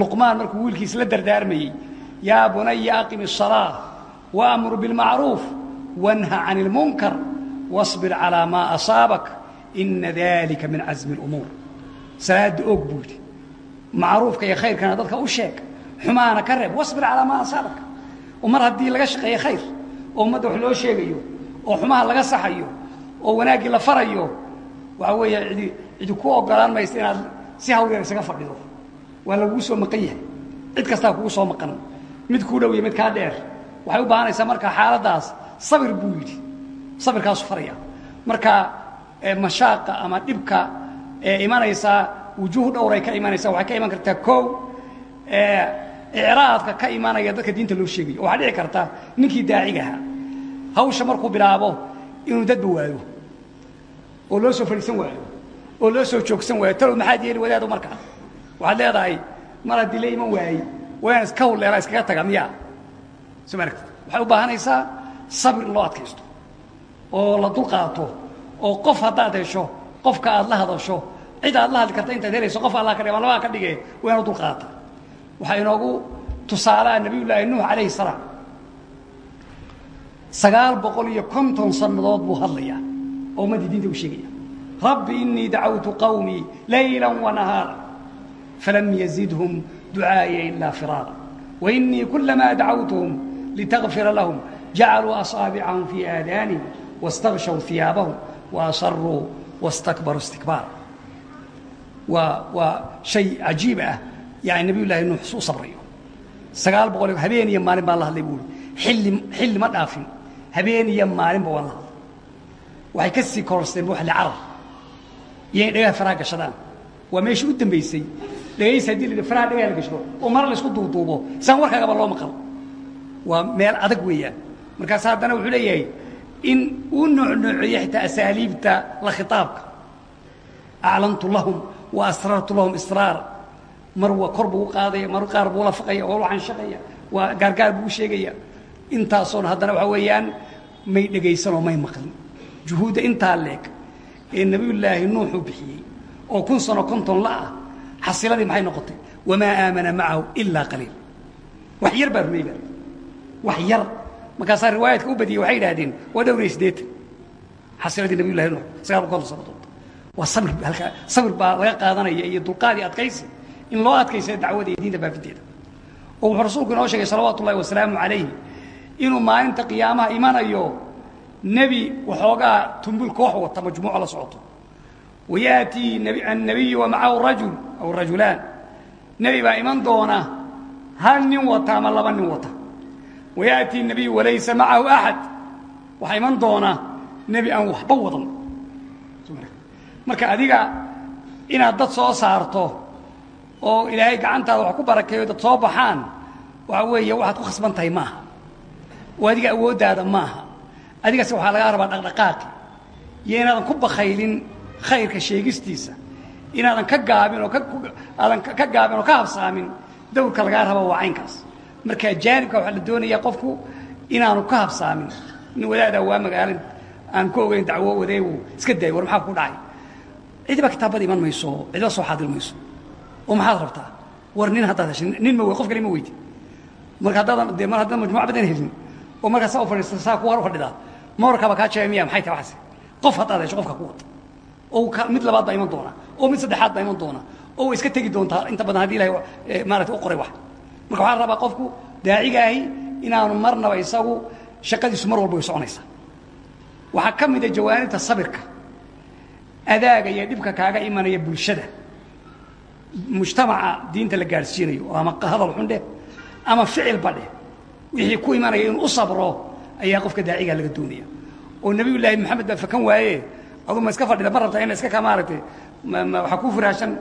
luqmaan markuu wiilkiis la dardaarmayey yaa bunaya aqim الصalaaة وأmur bاlmacruuf wanha can اlmunkar واصbir calىa maa asaabak ina dalika min casmi اlumuur salaada og buu yidhi macruufka iyo khayrkana dadka u sheeg xumaana ka reeb wasbir calaa maa asaabak oo mar haddii laga shaqeeyo khayr oo ummadda wax loo sheegayo oo xumaha laga saxayo oo wanaaggii la farayo waxa weeye idi cidi ku ogolaan maysa inaad si hawl yar isaga fadhido. Waa laguu soo maqan yahay. Cid kastaa kugu soo maqan. Mid kuu dhow iyo mid kaa dheer. Waxay u baahanaysaa marka xaaladdaas sabir buu yidhi. Sabirkaasu faraya marka mashaaqa ama dhibka ee imanaysaa wujuuh dhowray ka imanaysaa. Waxay ka iman kartaa kow. Icraadka ka imanaya dadka diinta loo sheegayo. Waxaa dhici karta ninkii daacigaha hawsha markuu bilaabo inuu dadba waayo. Oo loo soo fadhiisan waayo. Oo loo soo joogsan waayo. Talow maxaad yeeli wadaado markaa? Waxaad leedahay mar haddii la waayey wayaan iska hawleela iskaga taga miyaa? Soo ma waxay u baahanaysaa sabir in loo adkaysto oo la dulqaato oo qof haddaad hesho qofka aad la hadasho cid aad la hadli karta intaad helayso qof allah ka dhig ama labaa ka dhige waa inu dulqaata. Waxaa inoogu tusaalaa nabiyullaahi nuux calayhi salaam sagaal boqol iyo konton sannadood buu hadlayaa oo ummaddii diinta u sheegaya. Rabbi inii dacawtu qawmii layla wanahaara falam yazidhum ducaaya ilaa firaara. Wainii kulamaa dacawtuhum litagfira lahum jacaluu asaabicahum fii aadaanihim waاstakshaw hiyaabahum waasaruu wastakbaruu istikbaara waa waa shay cajiib ah. Yani nabiy llaahi nuux su sabrayo. Sagaal boqol habeen iyo maalin baan la hadlay buui xilli xilli ma dhaafin habeen iyo maalinba waan la hadlay waxay ka sii kororsteen bu waxle carar iyo in dhagaha faraha gashadaan. Waa meeshii u dambaysay dhegaysa haddii la faraha dhagaha la gashado oo mar la isku duuduubo saan warkaagaba loo maqal. Waa meel adag weeyaan. Markaas haddana wuxuu leeyahay in uu noocnooceeyo xitaa asaaliibta la khitaabka. Aclantu lahum wa asrartu lahum israara mar waa kor buu u qaadaya mar qaar buu la faqaya waa waxaan shaqaya waa gaargaar buu u sheegaya. Intaasoona haddana waxaa weeyaan may dhegaysanoo may maqlin juhuudda intaa leeg ee nebiyullaahi nuuxuu bixiyey oo kun sano konton la ah xasiladii maxay noqotay? Wamaa aamana macahu ilaa qaliil. Wax yar baa rumey baa. Wax yar. Markaasaa riwaayaadka u badiyey waxay idhahdeen waa dhowr iyo siddeetan. Xasiladii nabiyullahi nuux sagaal boqol konton sannadood waa sabir halkaa sabir baa laga qaadanaya iyo dulqaad iyo adkaysi in loo adkaysaya dacwada iyo diinta baafinteeda oo wuxuu rasuulku inoo sheegay salawaatu ullahi wasalaamu calayh inuu maalinta qiyaamaha imanayo nebi waxoogaa tumbul koox wata majmuuco la socoto. Wayaatii annabiyu wa macahu rajul aw rajulaan. Nebi baa iman doona hal nin wata ama laba nin wata. Wayaatii nabiyu walaysa macahu axad waxaa iman doona nebi aan waxba wadan. Marka adiga inaad dad soo saarto oo ilaahay gacantaada wax ku barakeeyo dad soo baxaan waxa weeye waxaad ku khasban tahay maaha adiga awooddaada maaha. Adigase waxaa lagaa rabaa dhaqdhaqaaqi. Iyo inaadan ku bakaylin khayrka sheegistiisa. Inaadan ka gaabin oo aadan ka gaabin oo ka habsaamin dawrka lagaa raba waa caynkaas. Marka jaanibka waxaa la doonayaa qofku inaanu ka habsaamin. Nin wadaadaa waa magaalin. Aan ku ogeyn dacwo wadeegu iska daay war maxaa ku dhacay? Cidiba kitaabada iman mayso cidiba soo xaadir mayso. Oo maxaad rabtaa? War nin haddaad heshin nin ma qof kale ma weydi. Marka haddaadan dee mar haddaan majmuuc badan helin oo markaa saa u fadhiista saa kuwa u fadhidaa. Moorkaaba kaa jeega miya maxay tahay waxaas qof haddaad hesho qofka ku wata oo mid labaad baa iman doona oo mid saddexaad baa iman doona oo way iska tegi doontaa inta badan haddii ilahay maarata u qoray wax. Marka waxaa rabaa qofku daacigaahi inaanu marnaba isagu shaqadiisu mar walba way soconaysaa. Waxaa ka mida jawaanibta sabirka adaaga iyo dhibka kaaga imanaya bulshada. Mujtamaca diinta la gaadhsiinayo ama hadal xun dheh ama ficilba dheh wixii ku imanaya inuu u sabro ayaa qofka daacigaa laga doonaya oo nebiyullaahi maxamed baa fakan waaye aduu ma iska fadhida ma rabtaa ina iska ka maaragtay? Waxaa kuu furaashan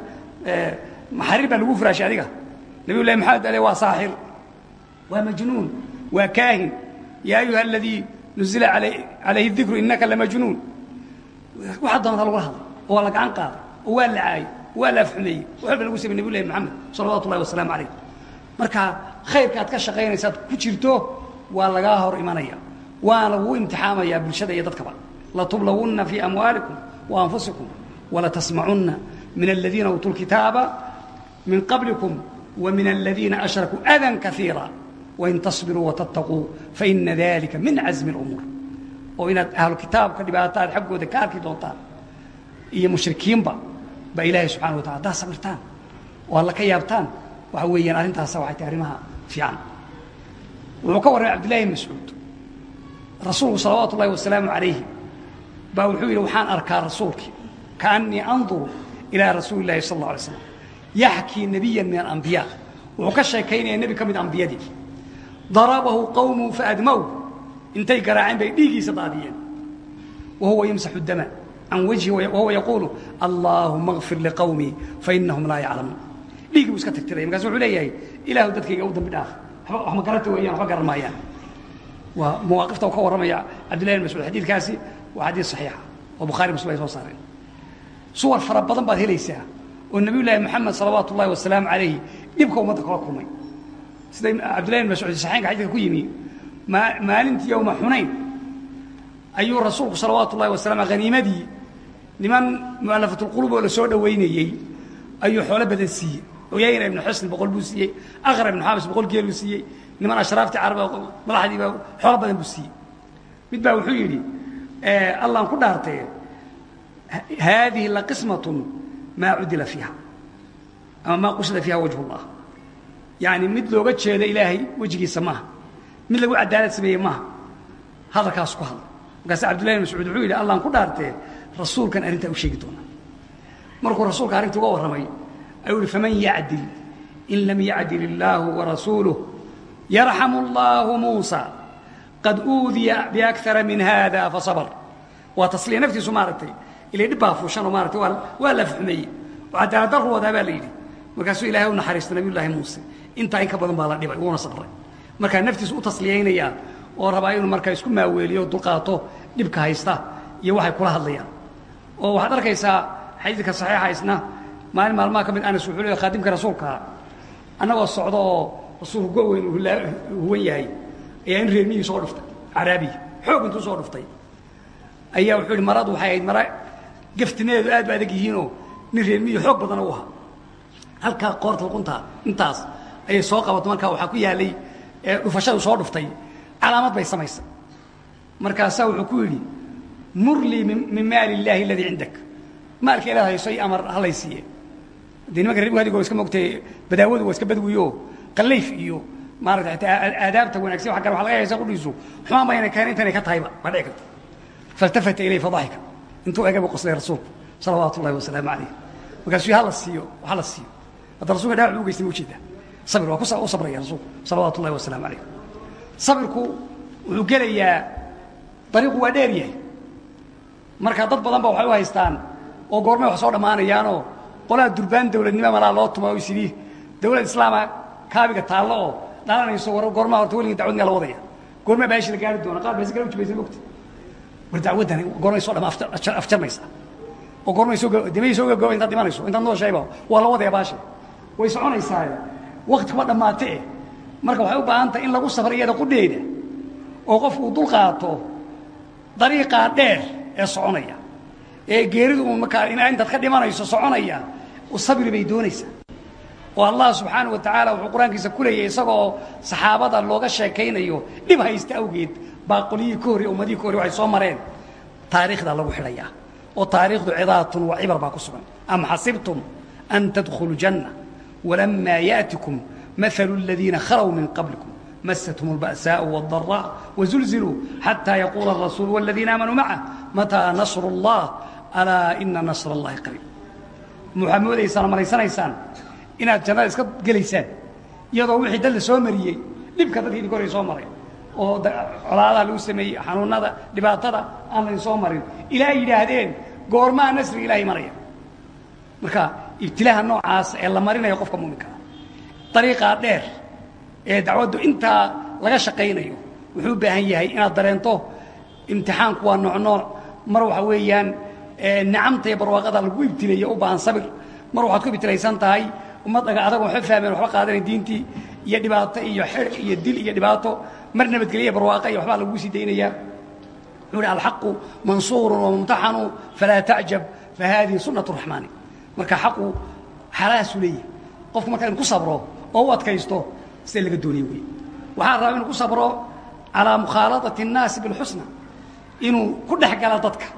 maxariir baa lagu furaashay adiga? Nebiyullahi maxamed ale waa saaxir waa majnuun waa kaahin. Yaa ayuha aladii nuzila calayhi dikru innaka lamajnuun waxaa doonta lagula hadla oo waa la gacan qaaday oo waa la caayey waa la afxumeeyey. Waxba lagu samey nebiy llahi maxamed salawaatu ullahi wasalaamu calayh marka khayrka aad ka shaqaynaysaad ku jirto waa lagaa hor imanaya. Waana lagu imtixaamayaa bulshada iyo dadkaba latublawunna fii amwaalikum wa anfusikum walatasmacunna min aladiina uutuu lkitaaba min qablikum wa min aladiina ashrakuu adan kaiira wain tasbiruu watattaquu faina dalika min casmi اlumuur oo inaad ahlu kitaabka aad xaggooda ka arki doontaan iyo mushrikiinba baa ilaahay subxana wa tala haddaad sabirtaan oo alla ka yaabtaan waxa weeyaan arrintaasa waxay tahay arrimaha fiican. Wuxuu ka warramay cabdillahi mascuud. Rasuulku salawaatu ullahi wasalaamu calayhi baa wuxuu yidhi waxaan arkaa rasuulkii. Kaannii anduru ilaa rasuuli illahi sal alla alay slam yaxkii nebiyan min alambiyaa wuxuu ka sheekaynaya nebi ka mid ambiyadii. Darabahu qawmuhu faadmow intay garaaceen bay dhiiggiisa daadiyeen. Wa huwa yamsaxu dama can wajhi wahuwa yaquulu allaahuma kfir liqawmii fainahum laa yaclamuun dhiiggii buu iska tirtiraya markasu wuxuu leeyahay ilaahu dadkayga u dambi dhaaf. Wax ma garanta weeyaan waxba garan maayaan waa mawaaqifta uu ka warramaya cabdillahi mascuud. Xadiidkaasi waa xadiid saxiixa oo bukhaari muslim ay soo saareen suwar fara badan baad helaysaa oo nebiy llaahi moxamed salawaatu ullahi wasalaamu calayhi dhibka ummadda kala kulmay. Sida cabdillahi bin mascuud saxeenka xadiidka ku yimi maalintii yowma xunayn ayuu rasuulku salawaatu ullahi wasalam haniimadii niman mu'alafatulqulub oo la soo dhowaynayey ayuu xoolo badan siiyey uyayna ibnu xusn boqol buu siiyey aqra ibnu xamis boqol geel buu siiyey niman ashraaftii carab madaxdiiba xoolo badan buu siiyey. Mid baa wuxuu yidhi allaan ku dhaartee haadihi laqismatun maa cudila fiiha ama maa qusida fiiha wajh اllah yani mid looga jeedo ilaahay wejigiisa maaha mid lagu cadaalad sameeyey maaha hadalkaas ku hadla markaase cabdullahi bin mascuud wuxuu yidhi allaan ku dhaartee rasuulkan arrintaa u sheegi doonaa. Markuu rasuulka arrinta uga warramay muusa qad uudiya biakara min hada fasabr waa tasliya naftiisu maaragtay ila dhib baa fuushanoo maaragtay waa waa la afxumeeyey oo cadaalad darru wadaa baa la yidhi markaasuu ilahay u naxariista nabiy llaahi muuse intaa in ka badan baa la dhibay wuuna sabray markaa naftiisu u tasliyaynayaa oo rabaa inuu markaa isku maaweeliyo dulqaato dhibka haysta iyo waxay kula hadlayaan oo waxaad arkaysaa xadiidka maalin maalmaha ka mid anas wuxuu leeyahay khaadimka rasuulkaa annagoo socdo oo rasuulku go-weyn huwan yahay ayaa in reermihii soo dhuftay caraabiya xoog intuu soo dhuftay. Ayaa wuxuu ihi maradu waxay ahayd mara gaftineedu aad ba adag yihiinoo nin reermihii xoog badana u ahaa. Halkaa qoorta luquntaa intaas ayay soo qabato markaa waxaa ku yaalay dhufashadu soo dhuftay. Calaamad bay samaysay. Markaasaa wuxuu ku yidhi mur lii min maali illaahi aladii cindak. Maalka ilaad hayso i amar halay dee nimanka reer hadigo iska mogtay badaawadu waa iska badwiyo qallayf iyo maarata ataa aadaabta wanagsan wa kale waa laga haysa qudhiisu xumaan bayna keen intanay ka tahayba baa dhici karta faltafata ilay fadaxika intuu ega bu qoslay rasuulku salawaatu ullahi wasalaamu calayh markaasuu hala siiyo hala siiyo. Hadda rasulka dhaawac u geystay ma u jeedaa sabir waa ku sabraya rasuulku salawaatu ullahi wasalaamu calayh sabirku wuxuu gelayaa dariiqu waa dheer yahay. Marka dad badan ba waxay u haystaan oo goormay wax soo dhammaanayaanoo qolaha durbaan dawladnimo malaa loo tuma o sidii dawlad islaama kaabiga taallo oo dhalanayso war goormaa horta weligii dacwad miyaa la wadaya. Goormaa baashi la gaari doona qaar baa isgala ujibaysa mogta war dacwaddani goormay soo dhama afjarmaysa. Oo goormay soo dimay soo gagooba intaad dhimanayso intaad nooshayba waa la wadaya baashi way soconaysaa wakti kuma dhammaate eh marka waxay u baahan tahay in lagu safar iyada qudheeda oo qofku uu dul qaato dariiqaa dheer ee soconaya. Ee geeridu uun markaa intaad ka dhimanayso soconaya sabri bay doonaysaa. Oo allah subxaana wa tacaala wuxuu qur'aankiisa ku leeyahay isagoo saxaabada looga sheekaynayo dhib haysta awgeed baa ka horrey ummadihii ka horrey waxay soo mareen. Taarikhdaa lagu xidhayaa oo taarikhdu cidaatun wa cibar baa ku sugan. Am xasibtum an tadkhuluu janna walamaa yaatikum maalu aladiina khalow min qablikum. Masathum alba'saau waaddaraa wazulziluu xataa yaquula alrasuulu waladiina aamanuu maca mataa nasru allah alaa ina nasra allahi qariib waxaad moodaysaan oo malaysanaysaan inaad jannada iska gelaysaan iyadoo wixii dad soo mariyey dhibka dadkii idinka soo maray oo colaadaha lagu sameeyey xanuunada dhibaatada aan laydin soo marin. Ilaa yidhaahdeen goormaa nasriga ilaahay maraya marka ibtilaaha noocaas ee la marinayo qofka muuminkaa dariiqaa dheer ee dacwaddu intaa laga shaqaynayo wuxuu u baahan yahay inaad dareento imtixaanku waa nooc nooc mar waxa weeyaan nicamta iyo barwaaqada lagu ibtileeyo u baahan sabir. Mar waxaad ku ibtilaysan tahay ummad dhaga adag waxba fahmeen waxba qaadanayn diintii iyo dhibaato iyo xer iyo dil iyo dhibaato. Mar nabadgeliya barwaaqa iyo waxbaa lagu sii daynayaa wuxuu hi alxaqu mansuurun wamumtaxanu falaa tacjab fa haadihi sunnatu raxmaani marka xaqu xalaasuu leeyahay. Qofku marka ku sabro oo u adkaysto sida laga doonaya wey waxaa la rabaa inuu ku sabro calaa mukhaaladati اnnaasi bilxusna inuu ku dhex dadka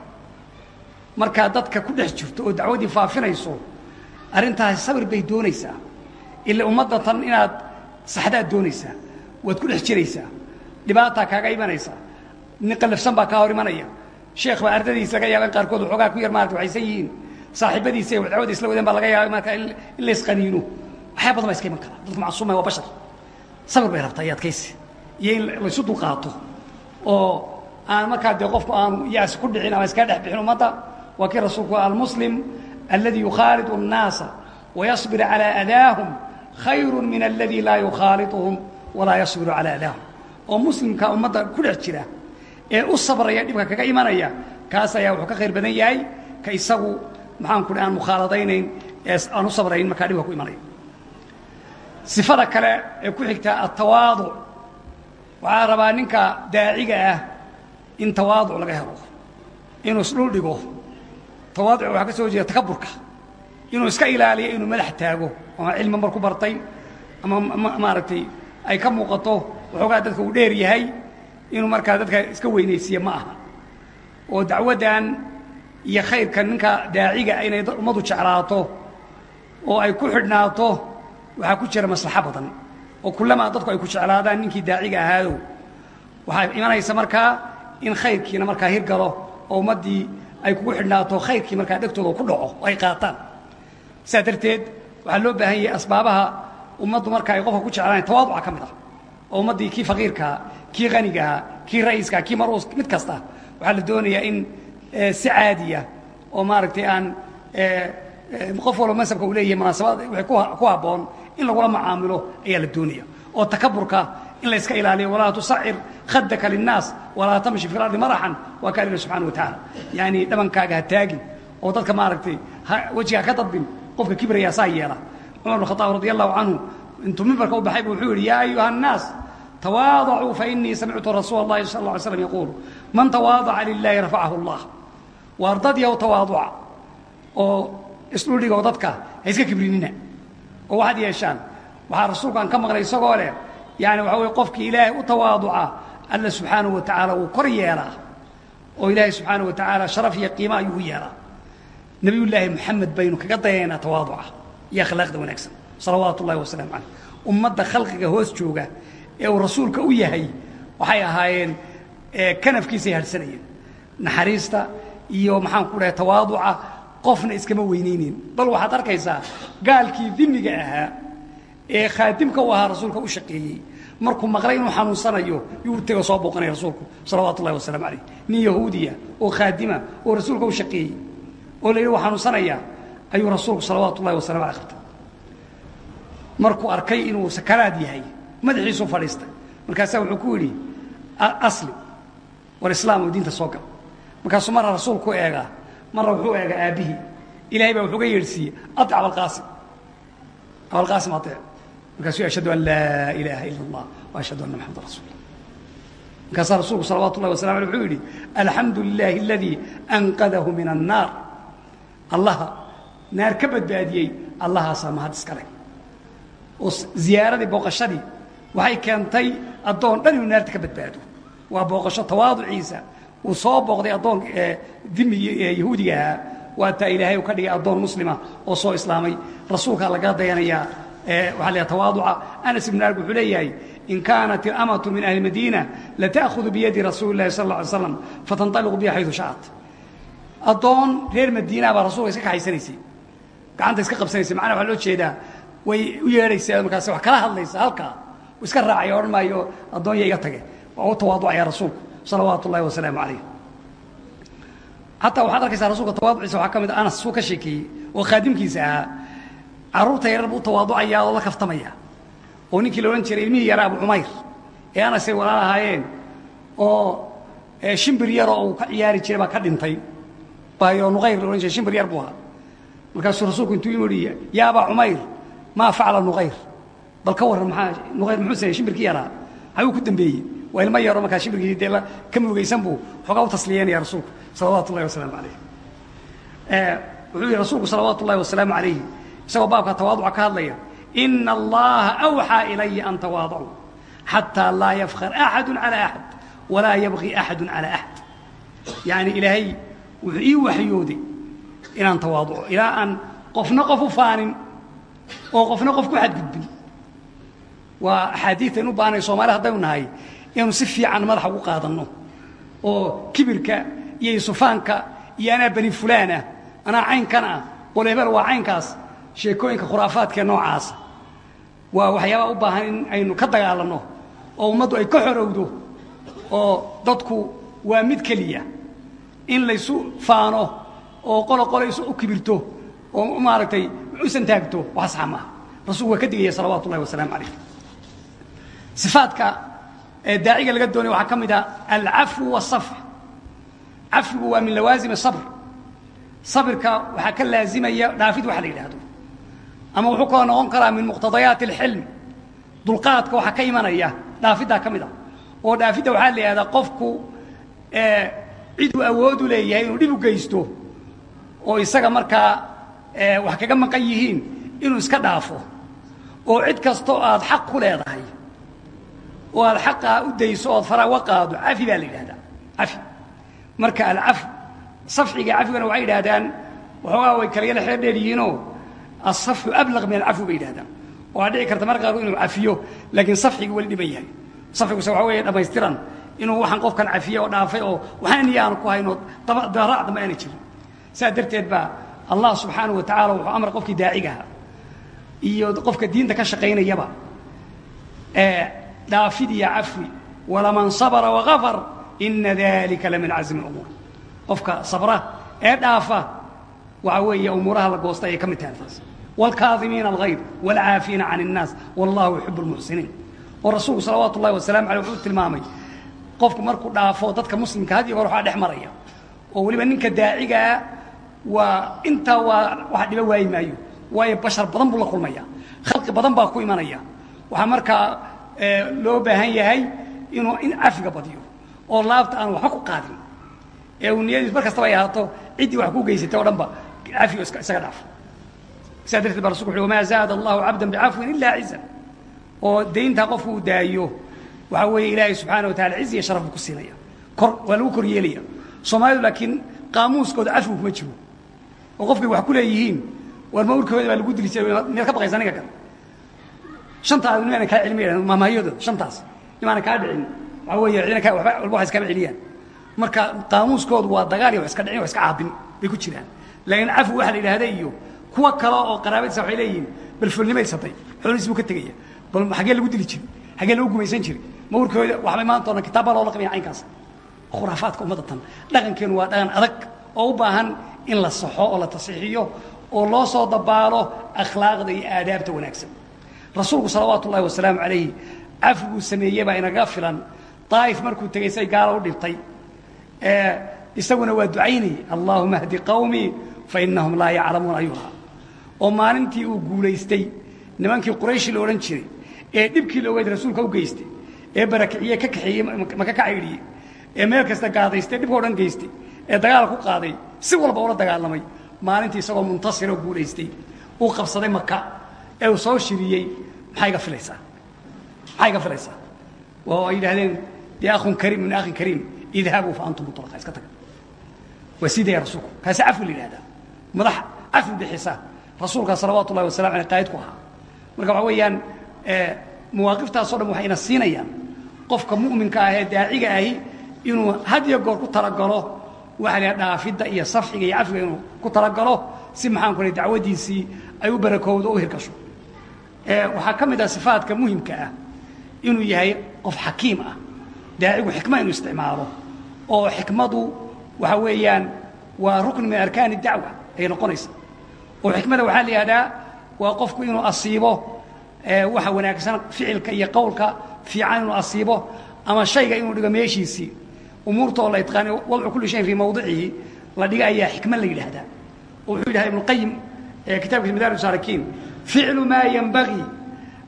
markaa dadka ku dhex jirto oo dacwaddii faafinayso arrintaasi sabir bay doonaysaa. Ila ummadda tan inaad saxdaad doonaysaa waad ku dhex jiraysaa dhibaataa kaaga imanaysa nin qallafsan baa kaa hor imanaya. Sheekh baa ardadiisa laga yaaba in qaarkood waxoogaa ku yar maarata waxaysan yihiin. Saaxiibadiisa iyo dacwadda isla wadeen baa laga yaaba marka in la isqaniino. Waxyaa badan baa iska iman kara. Dadku macsuumay waa bashar. Sabir bay rabtaa iyo adkaysi iyo in laysu dulqaato oo aan markaa dee qofku aanu yaas ku dhicin ama iska dhex bixin ummadda waa kii rasuulku almuslim alladii yukhaalidu الnaasa wayasbir calى adaahum khayru min aladi laa yukhaaliطuhum walaa yasbiru calى adaahum oo muslimka ummadda ku dhex jira ee u sabraya dhibka kaga imanaya kaas ayaa wuxuu ka khayr badan yahay ka isagu maxaan ku aan mukhaaladaynayn ee aan u sabrayn markaa dhibka ku imanaya sifada kale ee ku xigta atawaaduc waxaa rabaa ninka daaciga ah in tawaaduc laga helo inuu isdhul dhigo tawaaduc waxaa ka soo jeeda takaburka. Inuu iska ilaaliyo inuu madax taago ama cilmi mar ku bartay ama maaragtay ay ka muuqato waxoogaa dadka uu dheer yahay inuu markaa dadka iska weynaysiiye ma aha. Oo dacwaddan iyo khayrka ninka daaciga inay ummaddu jeclaato oo ay ku xidhnaato waxaa ku jira maslaxo badan. Oo kullamaa dadku ay ku jeclaadaan ninkii daaciga ahaadow waxaa imanaysa markaa in khayrkiina markaa hirgalo oo ummaddii ay kugu xidhnaato khayrkii markaa dhegtooda ku dhaco oo ay qaataan. Sidaa darteed waxaa loo baahan yahay asbaabaha ummaddu marka ay qofka ku jeclaan tawaaduca ka mid ah oo ummaddii kii faqiirkaa kii qanigaha kii ra'iiska kii maruus mid kasta waxaa la doonayaa in si caadiya oo maaragtay aan qof walba mansabka uu leeyahay munaasabad ku habboon in lagula macaamilo ayaa la doonaya oo takaburka in layska ilaaliyo walaa tusacir khadaka linnaas walaa tamshi fi lardi maraxan waa ka alina subxana wa tacaala. Yacni dhabankaaga ha taagin oo dadka maaragtay wejigaa ka dadbin qofka kibrayaa saa yeela. Cumar bn khadaab radi allahu canhu intuu mimbarka u baxaybu wuxuu yidhi yaa ayuha annaas tawaadacuu fainii samictu rasuula اllahi sal lla alay slam yaquul man tawaadaca lilaahi rafacahu اllah waar dad yaw tawaaduca oo isdhuldhigo dadka ha iska kibrinina oo waxaad yeeshaan waxaa rasuulkaan ka maqlay isagoo leh yani waxa weye qofkii ilaahay u tawaaduca alla subxaanahu wa tacaala wuu kor yeelaa oo ilaahay subxaanahu wa tacaala sharaf iyo qiimo ayuu u yeelaa nebiyullaahi moxamed baynu kaga dayaynaa tawaaduca iyo akhlaaqda wanaagsan salawaatu ullahi wasalaamu calayh. Ummadda khalqiga hoos jooga ee uu rasuulka u yahay waxay ahaayeen kanafkiisay hadhsanayeen naxariista iyo maxaan ku dhahay tawaaduca qofna iskama weynaynin bal waxaad arkaysaa gaalkii dimiga ahaa ee khaadimka u ahaa rasuulka u shaqeeyey markuu maqlay inuu xanuunsanayo yuu tego soo booqanaya rasuulku salawaatu ullahi wasalaamu calayh nin yahuudiya oo khaadima oo rasuulka u shaqeeyey oo la yidhi waa xanuunsanaya ayuu rasuulku salawaatu ullahi wasalamu aleh qabtay. Markuu arkay inuu sakaraad yahay madaxiisuu fadhiistay. Markaasaa wuxuu ku yidhi asli war islaam oo diinta soo gal markaasuu marra rasuulku eegaa marra wuxuu eegaa aabbihii. Ilahay baa wuxuuga yeedhsiiyey aطic abalqaasim abalqaasim aطic markaasuu ashhadu an laa ilaaha ila اllah ashhadu ana maxamada rasuullah markaasaa rasuulku salawat ullahi waslam aleh wuxuu yidhi alxamdu lilaahi aladii anqadahu min annaar allaha naar ka badbaadiyey allahaasaa mahad iskale oo ziyaaradii booqashadii waxay keentay addoon dhan inuu naarta ka badbaado. Waa booqasho tawaaduciisa uu soo booqday addoon dimi yahuudiga ahaa. Waataa ilaahay uu ka dhigay addoon muslima oo soo islaamay. Rasuulkaa lagaa dayanayaa waxaa la tawaaduca. Anas ibn maalik wuxuu leeyahay in kaanat ilamatu min ahli madiina lata'khudu biyadi rasuuli اllahi sal lla alay slam fatanطaliqu biha xaydu shacat addoon reer madiina baa rasuulka iska kaxaysanaysay gacanta iska qabsanaysa. Macnaha waxaa loo jeedaa way u yeedhaysaa markaas wax kala hadlaysa halkaa iska raacay odhan maayo addoonya iga tage waa u tawaaducaya rasuulku salawaatu ullahi wasalaamu calayh xataa waxaad arkaysaa rasuulka tawaaduciisa waxaa ka mid a anas suu ka sheekeeyey oo khaadimkiisa ahaa carruurta yarar buu u tawaaducayaa oo la kaftamaya oo ninkii la odhan jiray ilmihii yaraa abu cumayr. Ee anasay walaal ahaayeen oo shimbir yaroo uu ka ciyaari jiray baa ka dhintay. Bayo nuqayr la odhan jiray shimbir yar buu ahaa. Markaasuu rasuulku intuu imu ihi yaa abaa cumayr maa facala nuqayr? Bal ka warran maxaa nuqayr muxuu sameeyey shimbirkii yaraa? Maxuu ku dambeeyey waa ilmo yaro markaa shimbirkii dee ka murugaysan buu xoogaa u tasliyanaya rasuulku salawaatu ullahi wasalaamu calayh wuxuu yihi rasuulku salawaatu ullahi wasalaamu calayh isagoo baabka tawaaduca ka hadlaya ina allaha awxaa ilaya an tawaadacuu xataa laa yafkar axadu cala axad walaa yabqi axadu cala axad. Yacni ilaahay wuxuu ii waxyooday inaan tawaaduco ilaa aan qofna qof u faanin oo qofna qof ku xadgudbin. Waa axaadiitan u baahnay soomaalida haddaynu nahay inaynu si fiican madaxa ugu qaadanno oo kibirka iyo isufaanka iyo anaa bani fulaana anaa caynkan ah qolebel waa caynkaas sheekooyinka khuraafaadkee noocaasa waa waxyaabaa u baahan in aynu ka dagaalanno oo ummaddu ay ka xorowdo oo dadku waa mid keliya. In laysu faano oo qolo qolo isu u kibirto oo maaragtay usan taagto wax saxa maaha rasuulku waa ka digaya salawaatu ullahi wasalaamu calayh sifaadka ee daaciga laga doonaya waxaa ka mid ah alcafwu wasafx cafwigu waa min lawaasimi sabr. Sabirka waxaa ka laazimaya dhaafid waxa la yidhaahdo ama wuxuu kaloo noqon karaa min muqtadayaati alxilm. Dulqaadka waxaa ka imanaya dhaafiddaa ka mid ah. Oo dhaafidda waxaa la yidhahdaa qofku ciduu awood u leeyahay inuu dhib u geysto oo isaga markaa wax kaga maqan yihiin inuu iska dhaafo. Oo cid kastoo aad xaq ku leedahay oo aad xaqaa u dayso ood faraa uga qaado cafi baa la yidhahdaa cafi. Marka alcaf safxiga cafigana waxay yidhahdaan waxoogaa way kala yala xeer dheer yihiinoo asafxu ablaq min alcafwi bay yidhahdaan oo aad dhici karta marka qaarkood inuu cafiyo laakiin safxiga weli dhiban yahay safxiguse waxa weeye dhammaystiran inuu waxaan qofkan cafiye oo dhaafay oo waxaan niya aanu ku haynoo daraac damba aana jirin saa darteed baa allah subxaanahu wa tacala wuxuu amray qofkii daacigaha iyo qofka diinta ka shaqaynayaba dhaafid iyo cafwi walaman sabra wagafar ina dalika lamin casmi umuur qofka sabra ee dhaafa waxa weeye umuuraha la goosta ayay ka mid tahay taas wاlkaadimiina alghayr wاlcaafiina can الnaas wallahu yuxib اlmuxsiniin oo rasuulku salawaatu ullahi wasalamu aleyh wuxuu tilmaamay qofku markuu dhaafo dadka muslimka had iyo goor waxaa dhex maraya oo weliba ninka daacigaa waa intaa waa wax dhiba waayi maayo waayo bashar badan buu la kulmaya khalqi badan baa ku imanaya waxaa markaa loo baahan yahay inuu in cafiga badiyo oo laabta aan waxba ku qaadin ee uu niyadiis mar kastaba ay ahaato ciddii wax ku geysatay o dhan ba cafiga isaga dhaafo sidaa darteed ba rasulku maa zaada allahu cabdan bicafwin ilaa cizan oo dayntaa qofku uu daayo waxaa weeye ilaahay subxaana wa tacala ciz iyo sharaf ku siinaya. Kor waa lagu kor yeelaya soomaalidu laakiin qaamuuskooda cafigu kuma jiro. Oo qofkay wax ku leeyihiin war ma urkooda baa lagu dili jiray miyaad ka baqaysaa ninka kale shantaadu nimaana kaa celin maamahyadooda shantaas. Nimaana kaa dhicin. Waxaa weeye cidina ka waba wax iskama celiyaan. Marka qaamuuskoodu waa dagaal iyo iska dhicin wax iska caabin bay ku jiraan. Laakiin cafi waxa la iyo kuwa kale oo qaraabadiisa waxay leeyihiin bal fulnimaysatay xoolihiis buu ka tegaya. Bal xaggee lagu dili jiray. Xaggee lagu gumaysan jiray. Ma urkooda waxbay maanta oodhan kitaab baa loola qabaya caynkaas. Khuraafaadka ummadda tan. Dhaqankeenu waa dhaqan adag oo u baahan in la saxo oo la tasiixiyo oo loo soo dabaalo akhlaaqda iyo aadaabta wanaagsan. Rasuulku salawaatu ullahi wasalaamu calayhi cafiguu sameeye baa inaga filan. Daa'if markuu tegey say gaalo u dhibtay. Isaguna waa ducaynayay allaahuma hdi qawmii fa inahum laa yaclamuuna ayuha oo maalintii uu guulaystay. Nimankii qurayshi la odhan jiray ee dhibkii la ogeyd rasuulka u geystay ee barakiciye ka kaxeeyey maka ka caydhiyey ee meel kasta gaadaystay dhibka o dhan geystay ee dagaal ku qaaday si walba ula dagaalamay maalintii isagoo muntasiroo guulaystay. Uu qabsaday maka ee uu soo shiriyey maxaa iga filaysaa? Maxaa iga filaysaa? Oo ay yidhahdeen dee akhun kariim min akhin kariim idhabuu fa antum mutlaqa iska taga. Waa sii daya rasuulku kaasi cafwi la yidhahdaa madax cafwi bixisa rasuulkaa salawaatu ullahi wasalam aleh qaayid ku ahaa. Marka waxaa weeyaan mawaaqiftaasoo dhan waxayna siinayaan qofka mu'minka ah ee daaciga ahi inuu had iyo goor ku talagalo waxa la dhaafidda iyo safxiga iyo cafwiga inuu ku talagalo si maxaan ku dacwadiisii ay u barakowdo u hirgasho. Waxaa ka mid ah sifaadka muhimka ah inuu yahay qof xakiim ah daacigu xikma inuu isticmaalo oo xikmadu waxa weeyaan waa rukn min arkaani dacwa ay noqonaysa oo xikmada waxaa la yihahdaa waa qofku inuu asiibo waxa wanaagsan ficilka iyo qowlka fiican inuu asiibo ama shayga inuu dhigo meeshiisii. Umuurta oo la itqaani wadcu kulli shayin fii mawdicihi la dhiga ayaa xikma la yidhaahdaa. Oo wuxuu yidhaha ibnuqayim kitaabkiisa madaarij saalikiin ficlu maa yenbagii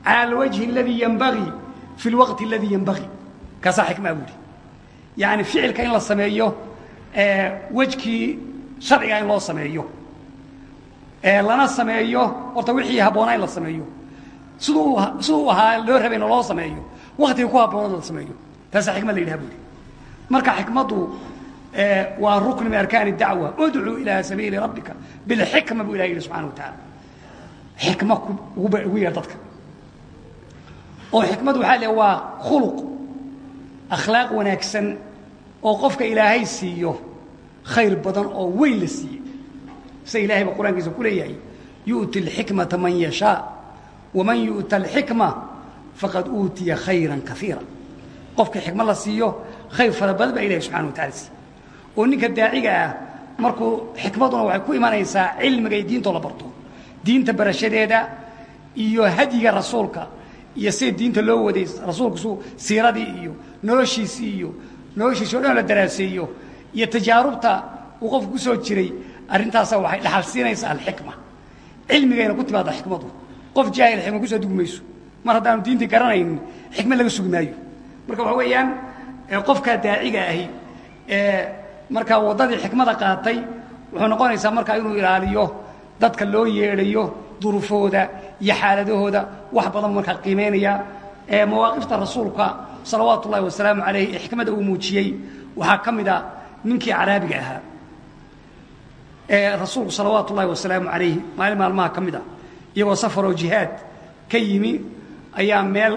cala alwajhi aladii yenbagii fi lwaqti aladii yenbagii kaasaa xikmaa buuhi yacni ficilka in la sameeyo wejkii sharciga in loo sameeyo lana sameeyo horta wixii habboonaa in la sameeyo. Siduu siduu ahaa loo rabayna loo sameeyo waktiga ku habboonada la sameeyo. Taasaa xikmad la yidhaha buuhi marka xikmaddu waa rukn min arkaani dacwa. Udcuu ilaa sabiili rabbika bilxikma buu ilah yidhi subxana wa tacaala. Xikma ugu yeer dadka. Oo xikmadu waxaa le waa khuluq akhlaaq wanaagsan oo qofka ilaahay siiyo khayr badan oo weyn la siiyey sida ilahay ba qur'aankiisa ku leeyahay yu'ti alxikmata man yashaa waman yu'ta alxikma faqad uutiya khayran kaiira qofka xikma la siiyo khayr fara badan baa ilahay subxana wa tacala siiye oo ninka daaciga ah markuu xikmaduna waxay ku imanaysaa cilmiga iyo diintoo la barto. Diinta barashadeeda iyo hadyiga rasuulka iyo sida diinta loo waday rasuulkusu siiradii iyo noloshiisii iyo noloshiisi o dhan la daraaseeyo iyo tajaarubta uu qofku ku soo jiray arrintaasa waxay dhaxal siinaysaa alxikma. Cilmigayna ku timaada xikmadu. Qof jaahil xikma ku soo dugi mayso. Mar haddaanu diintii garanaynin xikmad laga sugi maayo marka waxa weeyaan qofkaa daaciga ahi markaa waddadii xikmada qaatay wuxuu noqonaysaa markaa inuu ilaaliyo dadka loo yeedhayo durufooda iyo xaaladahooda wax badan markaa qiimaynaya mawaaqifta rasuulka salawaatu ullahi wasalaamu calayh ee xikmadda uu muujiyey waxaa ka mid a ninkii caraabiga ahaa ee rasuulku salawaatu ullahi wasalaamu calayh maalin maalmaha ka mid a iyagoo safaroo jihaad ka yimi ayaa meel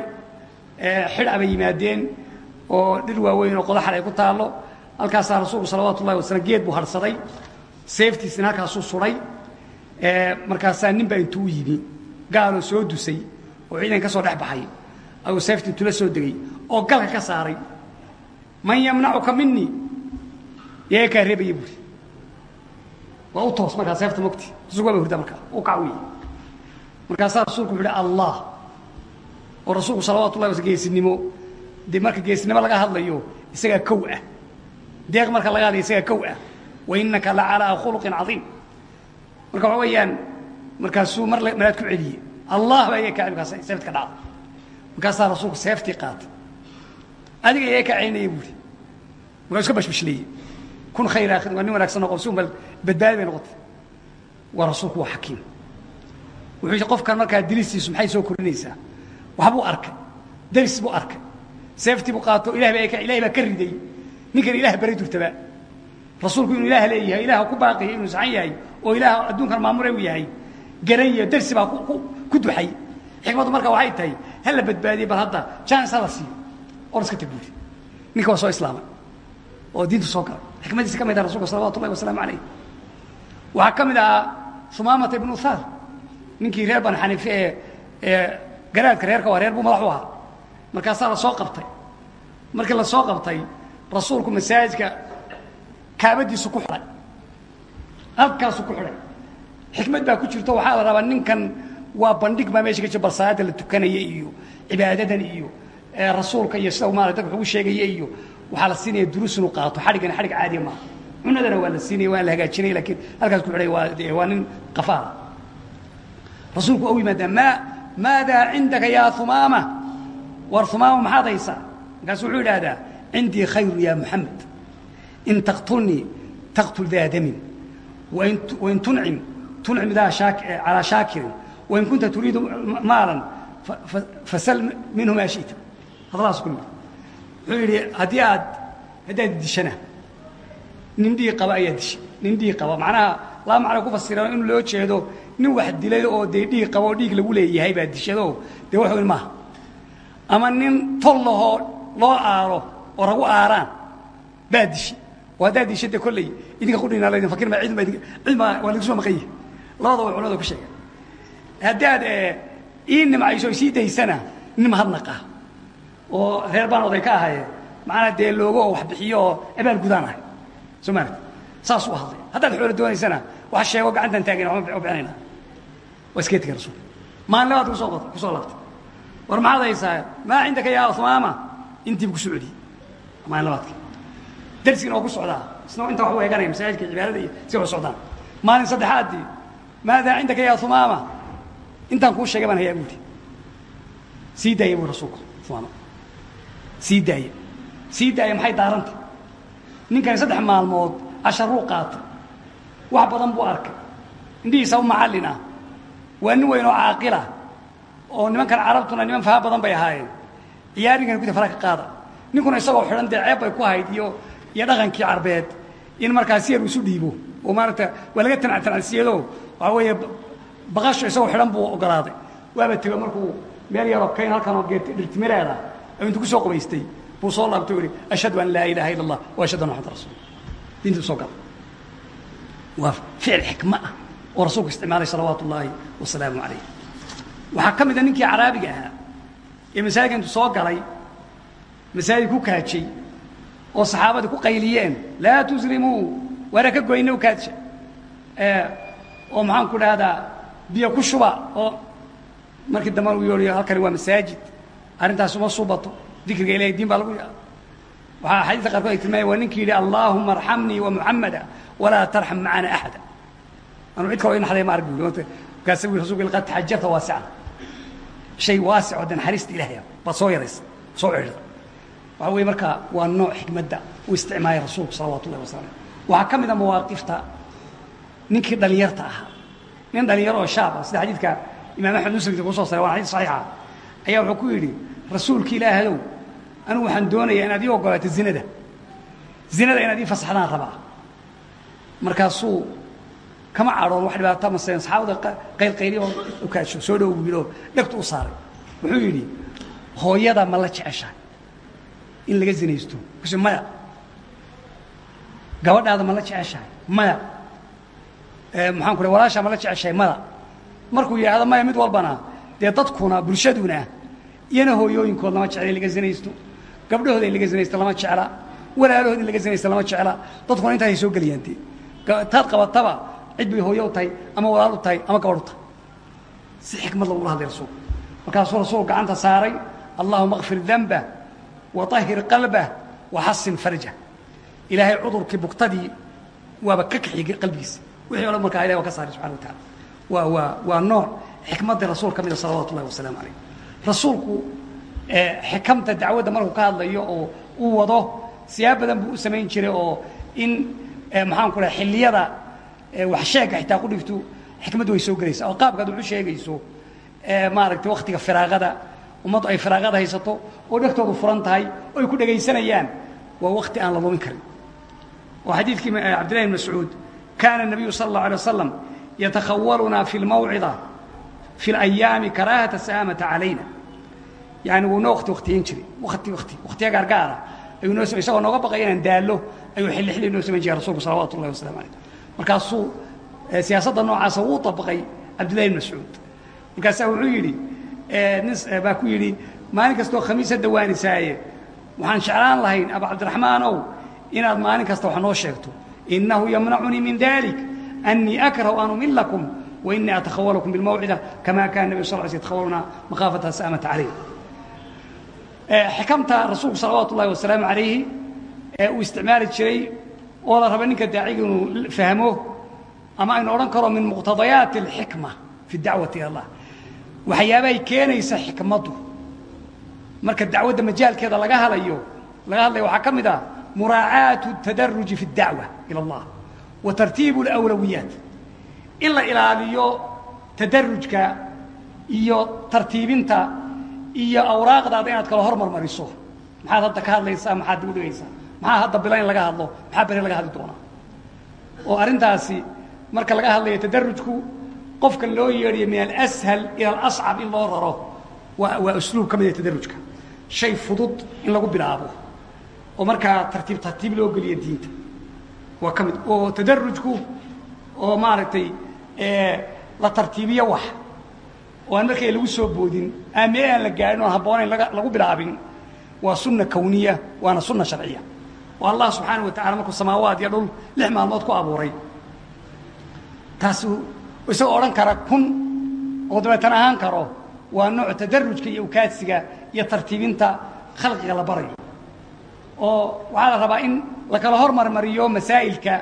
xidh abay yimaadeen oo dhir waaweyn oo qodaxal ay ku taallo. Halkaasaa rasuulku salawaatu ullahi wasalam geed buu harhsaday seeftiisina halkaasuu suday markaasaa nin baa intuu u yimi gaaloo soo dusay oo ciidan ka soo dhex baxay ayuu seeftii intula soo degay oo galka ka saaray. Man yamnacuka minii yee kaa reebaya buuri waa u toos markaa seefta mogti. Rasuulku waaba hurda markaa u kac wey markaasaa rasuulku wuxu uhi allah. Oo rasuulku salawatu ullahi wasl geesinimo. Dee marka geesinimo laga hadlayo isagaa kow ah. Deeq marka laga hadlayo isagaa kow ah. Wa innaka la calaa khuluqin cadiim. Marka waxa weeyaan markaasuu mar malaad ku celiyey. Allah baa iga kaa markaas seeftka dhacda markaasaa rasuulku seeftii qaatay. Adiga iga kaa celinaya buuri markaa iska bashbashleeyey kun khayr aakhir waa nin wanaagsan noqon si unbal badbaadi bay noqotay. Waa rasuulku waa xakiim. Wuxuu qofkan markaa dilistiisu maxay soo kordhinaysaa waxbuu arkay. Daris buu arkay. Seeftii buu qaato ilah baa ilahay baa ka riday. Ninkan ilaah bari durtaba. Rasuulku inuu ilaah leeyahay ilaah ku baaqiya inuu saxan yahay oo ilaah adduunkan maamule u yahay. Garanya darsi baa ku duxay. Xikmaddu marka waxay tahay ha la badbaadiye bal hadda jaanis ha la siiyo. Oo la iska tag buuri ninka waa soo islaamay oo diintu soo galay xikmadiisa ka mid ah rasulka salawatu ullahi wasalaamu calayh. Waxaa ka mid ahaa sumaamata ibnu uhaar ninkii reer bani xaniife ee ee garaadka reerka waa reer buu madax u ahaa. Markaasaa la soo qabtay. Markii la soo qabtay rasuulku masaajidka kaabadiisu ku xidhay. Halkaasuu ku xidhay. Xikmad baa ku jirto waxaa la rabaa ninkan waa bandhig baa meesha ka jira bal salaada la tukanaya iyo cibaadadan iyo rasuulka iyo sida maarata dadka ugu sheegaya iyo waxaa la siinaya duruus inuu qaato xadhiggana xadhig caadiya maaha. Cunadana waa la siinaya waa la hagaajinaya lakiin halkaas ku xidhay waa waa nin qafaala rasuulku waa u yimaadaa maa maadaa cindaka yaa humaama war humaama maxaad haysaa? Markaasu wuxuu idhaahdaa cindii khayru ya muxamed in taqtulnii taqtul daa damin. Wain tuncim tuncim daa calaa shaakirin. Wain kunta turiidu maalan fasal minhu maa shita. Hadalaas ku wuxuu yidhi haddii aad haddaad dishana nin dhiig qaba ayaa dishay nin dhiig qaba. Macnaha laba macno ku fasirano in loo jeedo nin wax dilay oo dee dhiig qaba oo dhiig lagu leeyahay baa dishado. Dee wax weyn maaha ama nin tol lahoo loo aaro oo ragu aaraan baa dishay oo haddaad dishay dee kolley idinka qudhina laydin fakir ma cidma cidma waa lagu soo maqan yahay. Labada way culamadu ka sheegeen haddaad ii nimcayso sii daysana nin mahadnaqa oo reer baan oday ka ahaye macnaa dee loogo oo wax bixiyo oo abaal gudaan ahay. Soo maarata saasuu hadlay. Haddaad xoolo doonaysana wax sheego gacantan taageen waxma bixinayna. Waa iskee tegay rasuulka maalin labaad ku soo ku soo laabtay. War maxaad haysaa? Maa cindaka yaa usmaama intiibu ku socdiyey maalin labaadka darsigina waa ku socdaa. Isna inta wax u eeganaya masaajidka cibaadada iyo si wax socdaan. Maalin saddexaadii maadaa cindaka yaa umaama intaan kuu sheegay baan hayaa buuri sii daaya buu rasuulku umaama sii daaya sii daaya maxay daaranta? Ninkani saddex maalmood casharuu qaatay. Wax badan buu arkay. Indhihiisa u macallin ah waa nin weyn oo caaqila oo nimankan carabtuna niman faha badan bay ahaayeen. Ciyaarinkana guda fara ka qaada. Ninkuna isagoo xidhan dee ceeb bay ku hayd iyo iyo dhaqankii carbeed. In markaa si yar isu dhiibo. Oo maaragta waa laga tanactanacsiyado waxaa weeye baqasho isagoo xidhan buu ogolaaday. Waaba tego markuu meel yaroo kayn halkan oo geed dhirtimireeda ayuu intu ku soo qubaystay. Buu soo laabtay yihi ashhadu an laa ilaaha illa allah wa ashhadu anna maxamad rasul diinta soo gala waa ficil xikma ah oo rasuulku isticmaalay salawaatu ullaahi wasalaamu calayh. Waxaa ka mida ninkii caraabiga ahaa ee masaajidka intu soo galay masaajid ku kaajay oo saxaabadii ku qayliyeen laa tusrimuu waana ka goyna u kaadsha oo maxaan ku dhahdaa biyo ku shuba oo markii dambe uu yohi halkani waa masaajid arrintaas uma subato. Dikriga ilahay diin baa lagu yaha waxaa xadiiska qaarkood ay tilmaamaya waa ninkii yidhi allaahuma arxamnii wa muxamada walaa tarxam macana axada. Anuu cid kaloo inaxday ma arg bui markaasa wi rasulka qad taxajarta waasican. Shay waasic oo de naxariista ilahaya baad soo yaraysa soo cedhida waxaa weeye marka waa nooc xikmadda uu isticmaalay rasuulku salawaatu ullahi wasalam waxaa ka mid a mawaaqifta ninkii dhalinyarta ahaa. Nin dhalinyaro oo shaab ah sida xadiidka imaam axmed muslimka ku soo saray waa xadis saxiixa ayaa wuxuu ku yidhi rasuulka ilaahadow anigu waxaan doonayaa inaad ii ogolaato zinada. Zinada inaad ii fasaxdaan rabaa. Markaasuu kama cadhoon wax dhibaato maseen saxaabada qaylqayli oo u kaasho soo dhow buu yidhi oo dhegtu u saaray. Wuxuu yidhi hooyada ma la jeceshahay in laga zinaysto kuse maya. Gabadhaada ma la jeceshahay maya. Maxaan ku ray walaashaa ma la jeceshahay maya. Markuu yidhaahdo maya mid walbana dee dadkuna bulshaduna iyana hooyooyinkood lama jecla in laga zinaysto. Gabdhahooda in laga zinaysto lama jecla. Walaalahood in laga zinaysto lama jecla. Dadkuna intaasay soo gelayaan dee taad qabataba cid bay hooyo u tahay ama walaal u tahay ama gabadh u tahay. Si xikmad lagula hadlay rasuulku markaasuu rasuulku gacanta saaray allahuma kfir danbah waطahir qalbah waxasin farjah ilaahay cudurkii bugtadii waaba ka kaxiyey qalbigiisa wixii o dhan markaa ilahay waa ka saaray subxana wa taala waa waa waa nooc xikmadda rasuul ka mida salawatu ullahi wasalaamu calayh rasuulku xikamta dacwadda markuu ka hadlayo oo uu wado siyaab badan buu u samayn jiray oo in maxaan ku dhaha xilliyada wax sheega xitaa ku dhigtu xikmaddu way soo gelaysaa oo qaabkaad wax u sheegayso maaragtay waktiga firaaqada ummaddu ay firaaqada haysato oo dhegtoodu furan tahay oo ay ku dhegaysanayaan waa wakti aan la lumin karin oo xadiidkii cabdillahi bn mascuud kaana الnabiyu sala اllahu alay wasalam yatakhawaluna fi اlmawcida fi اayaami karaahata saamata alayna yani wuu noo wakti waktiyen jiray wati wati waktiya gaargaara ayuu noo isagoo nooga baqaya inaan daallo ayuu xilli xilli noo samayn jiray rasulku salawat ullahi waslamu alayh markaasuu siyaasadda noocaasa wuu طabaqay cabdillahi bn mascuud markaasaa wuxuu yidhi nin baa ku yidhi maalin kastoo khamiisa dawaanisaaye waxaan jeclaan lahayn aba cabdiraxmaanow inaad maalin kasta wax noo sheegto innahu yamnacunii min dalik annii akrahu an umil lakum وإنii أتkhawlكم بالmawcida kama kana النبي صل ل sl yتkhawluna مakhaafaةa سأmة عalayh xikamta rasuulku salawaatu ullahi wasalaamu calayhi ee uu isticmaali jiray oo la raba ninka daaciga inuu fahmo ama aynu odhan karo min muqtadayaati اlxikma fi dacwati ilى اllah waxyaabahay keenaysa xikmaddu marka dacwadda majaalkeeda laga halayo laga hadlayo waxaa ka mid ah muraacaatu الtadaruji fi الdacwa ilى اllah wa tartiibu اlأwlawiyaat in la ilaaliyo tadarujka iyo tartiibinta iyo awraaqdaada inaad kala hormar mariso maxaad hadda ka hadlaysaa maxaad dib u dhigaysaa? Maxaa hadda bila in laga hadlo? Maxaa beri laga hadli doonaa? Oo arrintaasi marka laga hadlayo tadarujku qofka loo yeedhiyo min alashal ila alascab in loo raro waa waa usluub ka mid a tadarujka shay fudud in lagu bilaabo oo markaa tartiib tartiib loo geliyo diinta. Waa ka mid oo tadarujku oo maaragtay la tartiibiyo wax. Oo aan markay lagu soo boodin aan meel aan la gaadhin oon habboonayn lagu bilaabin. Waa sunna kawniya waana sunna sharciya. Oo allah subxaana wa tacala markuu samaawaad iyo dhul lix maalmood ku abuuray. Taasuu isagoo odhan kara kun oo dabeetan ahaan karo waa nooc tadarujka iyo ukaadsiga iyo tartiibinta khalqiga la barayo oo waxaa la rabaa in la kala hormarmariyo masaa'ilka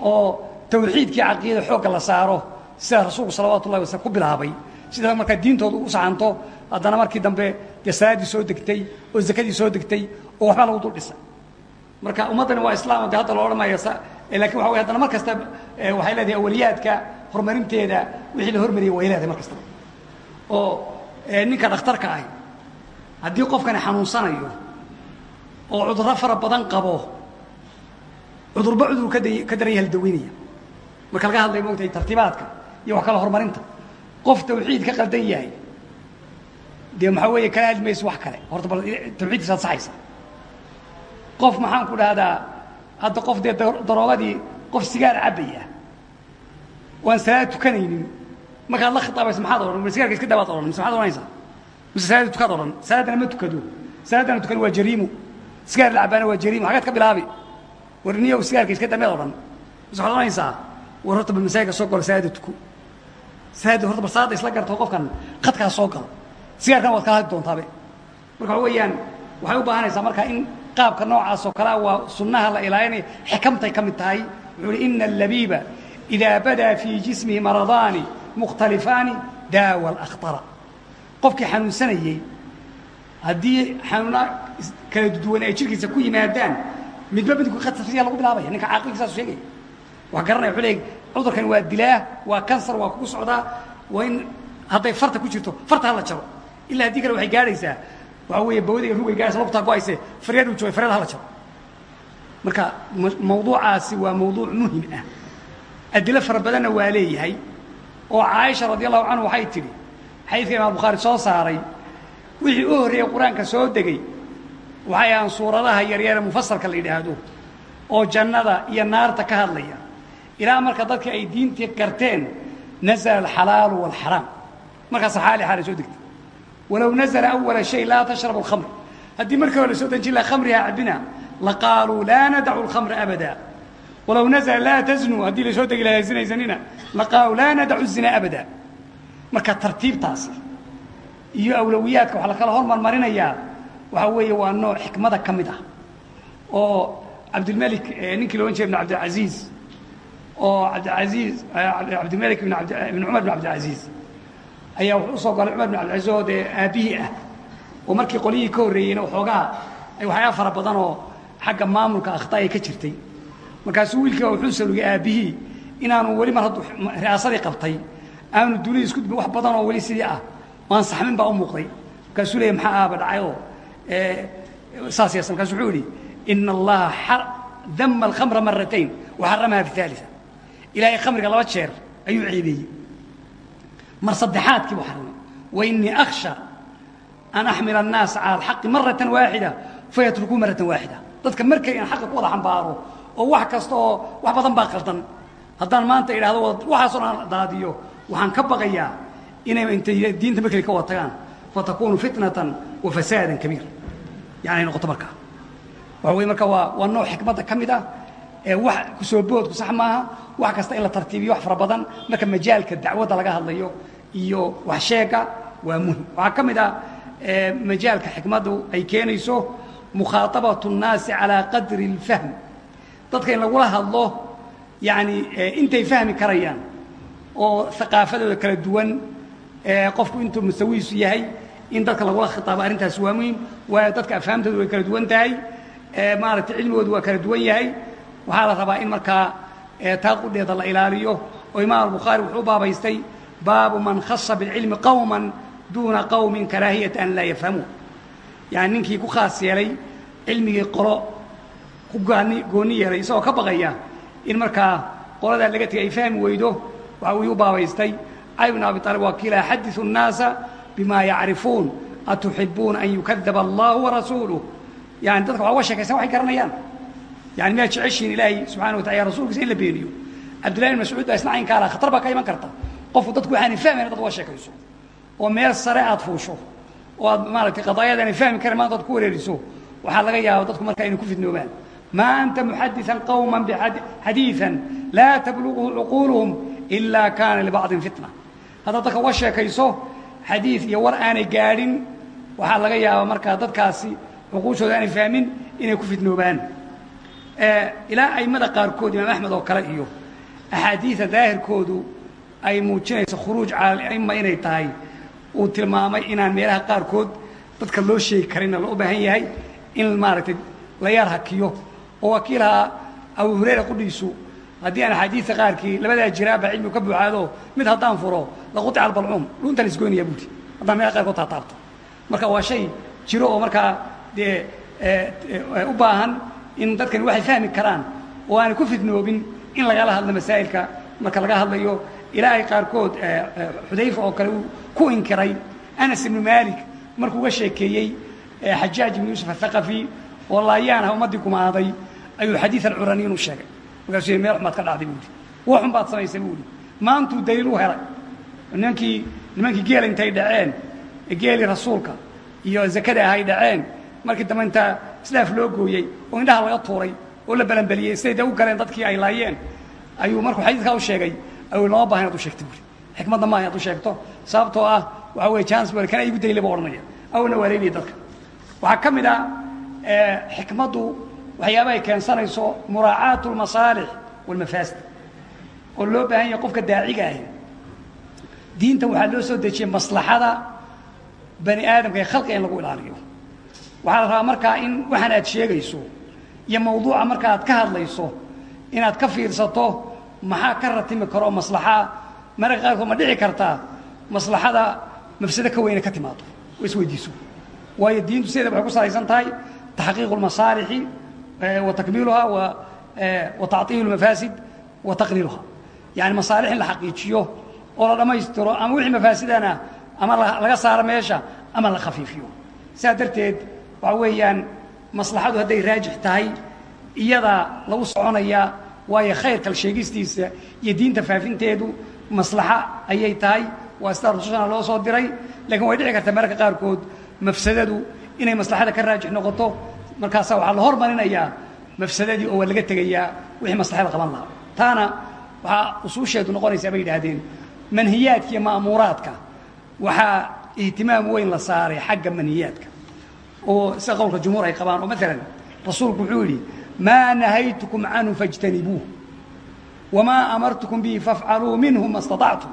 oo tawxiidkii caqiida xoogga la saaro sida rasuulku salawaatu ullahi waslm ku bilaabay sida markaa diintooda u saxanto haddana markii dambe dee salaaddii soo degtay oo zakadii soo degtay oo waxbaa lagu dul dhisay marka ummaddani waa islaam de hadda loo odhan maayo laakiin waxa wey haddana mar kasta waxay leedahay awaliyaadka horumarinteeda wixii la hormariyay way leedahay mar kastaba oo ninka dhakhtarka ahi haddii qofkani xanuunsanayo oo cudurro fara badan qabo cudurba cudur kada ka daran yaha la daweynaya marka laga hadlaya moogtahay tartiibaadka iyo wax kala horumarinta qof tawxiid ka qaldan yahay dee maxaa weeye kala hadli mayso wax kale? Horta bal tawxiidkiisaad saxaysa qof maxaan ku dhahdaa hadda qof dee daroogadii qof sigaar cabbaya waan salaad tukanaynin markaad la khitaabayso maxaad odhan ma sigaarka iska dabaad odhan mise maxaad odhanaysaa? Mise salaada tukaad odhan? Salaaddana ma tukado. Salaaddana tukan waa jariimu. Sigaar la cabbaana waa jariimu. Xagaad ka bilaabi. War niyow sigaarka iska dameed odhan. Mise waxaad odhanaysaa war midba midku khatarsiya lagu bilaabaya ninka caaqilka saasu sheegaya wax garanaya wuxuu leeyay cudurkan waa dilaa waa kansar waa kugu socdaa waa in hadday farta ku jirto farta hala jaro. Ilaa haddii kale waxay gaadhaysaa waxaa weeye bawada rugay gaadhaysa lobtaa go'ayse faryaad uu joogay faryaad hala jaro. Marka mawduucaasi waa mawduuc muhiim ah. Adilo fara badanna waa leeyahay oo caaisha radi allahu canhu waxay tidhi xadiidka imaam bukhaari soo saaray wixii u horreeyey qur'aanka soo degay waxay ahaan suuradaha yaryare mufasalka la yidhaahdo oo jannada iyo naarta ka hadlaya ilaa marka dadka ay diintii garteen nazla alxalaalu waalxaraam markaasa xaali xaala soo degtay. Walow nazla awala shay laa tashrabu alkhamr haddii markii hore la soo dejin laha khamriha cabina laqaaluu laa nadacu alkhamra abada. Walow nazla laa taznuu haddii la soo degi lahaa zinaysanina laqaaluu laa nadacu zina abada. Marka tartiibtaasi iyo awlowiyaadka waxaa la kala hormarmarinayaa waxaa weeye waa nooc xikmada ka mid ah. Oo cabdilmelik ninkii loodhan jiray ibn oo cabdilcaziiz cabdilmelik ibn abd ibn cumar ibn cabdilcaziiz ayaa wuxuu u soo galay cumar ibn cabdilcaziiz oo dee aabbihii ah. Oo markii qolyihii ka horreeyeyna waxoogaa waxyaaba fara badan oo xagga maamulka akhtaa ay ka jirtay. Markaasuu wiilkiiba wuxuu salugay aabbihii inaanu weli mar hadduu ri'aasadii qabtay aanu dunida isku wax badan oo weli sidii ah waan saxmin baa u muuqday. Markaasuu leeyay maxaa aaba dhacay oo saas yeesa markaasu wuxuu yidhi ina allaha dama alkhamra maratayn waxaramaha fi aalia ilaahay khamriga laba jeer ayuu ceebeeyey mar saddexaadkii buu xarimay wainii akhsha an axmila annaasa cala alxaqi maratan waaxida fayatrukuu maratan waaxida. Dadka markay aan xaqa ku wada xambaaro oo wax kasta oo wax badan baa qaldan haddaan maanta idhahdo waxaasoo dhan daadiyo waxaan ka baqayaa inay intay diinta markeli ka wada tagaan. Fatakunu fitnatan wa fasaadan kabiir yani ay noqoto markaa waxa weye marka waa waa nooc xikmadda ka mid ah ee wax ku soo boodku sax maaha wax kasta in la tartiibiyo wax fara badan marka majaalka dacwadda laga hadlayo iyo wax sheega waa muhim waxaa ka mid ah majaalka xikmaddu ay keenayso mukhaaطabaة الnaasi calىa qadri اlfahm dadka in lagula hadlo yani intay fahmi karayaan oo aqaafadooda kala duwan qofku intuu musawiisu yahay in dadka lagula khitaabo arrintaasi waa muhim waayo dadka afhaamtoodu way kala duwan tahay maaragtay cilmigoodu waa kala duwan yahay waxaa la rabaa in markaa ee taaqudheeda la ilaaliyo. Oo imaam albukhaari wuxuu baabaystay baabu man khasa bilcilmi qowman duuna qowmin karaahiyata laa yafhamuun. Yani ninkii ku khaas yeelay cilmigii qolo ku gooni yeelay isagoo ka baqaya in markaa qoladaa laga tegay ay fahmi weydo waxa uu u baabaystay cali bn abi aalib waa kiilaa nnaasa bima yacrifuun atuxibuuna an yukadaba allahu warasuuluh yani dadka waa uga waxay garanayaan yani miyaa jeceshiin ilaahay subxana wa tacala rasulkiisa in la beeniyo cabdillahi bin mascuud baa isna caynkaa laha khatar baa ka iman karta qofku dadku waxaan fahmayn dad uga sheekayso oo meel sare aad fuusho oo aad maaragtay qadaayad aanay fahmi karin maanta ad ku wareeriso waxaa laga yaaba dadku markaa inay ku fidnoobaan maa anta muxadiثan qawma bxadiiثa laa tablugu cuquuluhum ilaa kaana libacdin fitna haddaad dadka uga sheekayso xadiid iyo war aanay gaadhin waxaa laga yaaba markaa dadkaasi cuquushooda aanay fahmin inay ku fidnoobaan ilaa aimada qaarkood imaam axmed oo kale iyo axaadiida daahirkoodu ay muujinayso khuruuj cala aima inay tahay uu tilmaamay inaan meelaha qaarkood dadka loo sheegi karinna loo baahan yahay in maaragtay la yar hakiyo. Oo wakiilaha abu hurayra qudhiisu haddii aan axaadiidta qaarkii labadaa jiraaba cilmigu ka buuxaado mid haddaan furo laqutica albalcuum dhunta la isgoynaya buuti haddaan meelaha qaarkood taataabto. Marka waa shay jiro oo markaa dee u baahan in dadkani waxay fahmi karaan oo aanay ku fidnoobin in lagala hadlo masaa'ilka. Marka laga hadlayo ilaa ay qaarkood xudayfa oo kale uu ku inkiray anas ibnu maalik markuu uga sheekeeyey xajaaj ibnu yuusuf athaqafi oo laayaanah ummaddii gumaaday ayuu xadiid alcuraniin u sheegay. Markaasuu meel xumaad ka dhacday buu yidhi. Wax xun baad samaysay buu yidhi. Maantuu daliil u helay. Nimankii nimankii geela intay dhaceen geelii rasuulka iyo zakada ahay dhaceen markii dambe intaa islaaf loo gooyey oo indhaha laga tuuray oo la balanbeliyey siday dee u galeen dadkii ay laayeen. Ayuu markuu xadiidkaa u sheegay ayuu lama baahan inaad u sheegto buuri xikmadda maaha inaad u sheegto sababtoo ah waxaa weeye jansbor kana igu dayle buu odhanaya. Awna waaleynaya dadka. Waxaa ka mid ah xikmaddu waxyaaba ay keensanayso muraacaatu almasaalix walmafaasid oo loo baahan yahay qofka daaciga ahi. Diintan waxaa loo soo dejiyey maslaxada bani aadamka ee khalqiga in lagu ilaaliyo waxaa rabaa markaa in waxaan aad sheegayso iyo mawduuca marka aad ka hadlayso inaad ka fiirsato maxaa ka ratimi karo maslaxa? Mararka qaarkood ma dhici kartaa maslaxada mafsado ka weyn ka timaado. Isweydiiso waayo diintu sideeda waxay ku salaysan tahay taxqiiqu lmasaalixi wa takmiiluha wa tactiilu lmafaasid wa taqliiluha yani masaalix in la xaqiijiyo oo la dhammaystiro ama wixii mafaasidana ama laga saaro meesha ama la khafiifiyo. Sidaa darteed waxa weeyaan maslaxadu hadday raajix tahay iyadaa lagu soconayaa waayo khayrkal sheegistiisa iyo diinta faafinteedu maslaxa ayay tahay. Waa sidaa rusushana loo soo diray lakiin way dhici kartaa mararka qaarkood mafsadadu inay maslaxada ka raajix noqoto. Markaasaa waxaa la hormarinayaa mafsadadii oo waa laga tegayaa wixii maslaxada qaban lahaa. Taana waxaa usuusheedu noqonaysaa bay yidhaahdeen manhiyaadka iyo ma'muuraadka. Waxaa ihtimaam weyn la saaray xagga manhiyaadka oo sida qowlka jumhuur ay qabaan oo maalan rasuulku wuxuu yidhi maa nahaytukum canhu faاjtanibuuh wamaa amartukum bihi faafcaluu minhu ma staطactum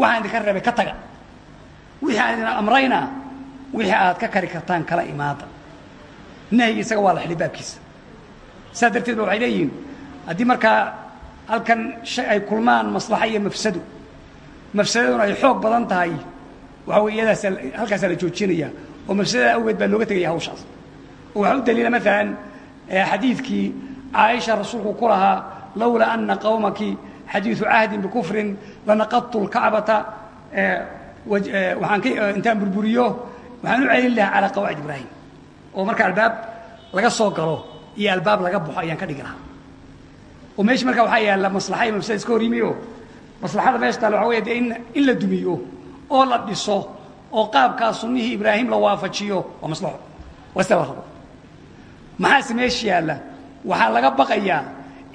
waxaan idinka reebay ka taga. Wixii aan idin amrayna wixii aad ka kari kartaan kala imaada. Nahyiga isaga waa la xidhay baabkiisa. Saas darteed ba waxay leeyihiin haddii markaa halkan shay ay kulmaan maslaxa iyo mafsado mafsadaduna ay xoog badan tahay waxa wey iyadaas halkaasaa la joojinaya oo mafsadada awgeed baa looga tegaya hawshaas. Oo waxaa u daliila maalan xadiidkii caaisha rasuulku ku lahaa lowlaa ana qawmaki xadiiثu cahdin bikufrin lanaqadtu ka intaan burburiyo waxaan u celin lahaa calaa qawaacid ibraahim. Oo marka albaab laga soo galo iyo albaab laga baxo ayaan ka dhigi lahaa. Oo meesha markaa waxaa yaalla maslaxa iyo mafsada iska hor yimiyo maslaxada meesha taale waxa wey de in la dumiyo oo la dhiso oo qaabkaa sunnihii ibraahim la waafajiyo waa maslaxo waa sida la rabo maxaase meesha yaalla? Waxaa laga baqayaa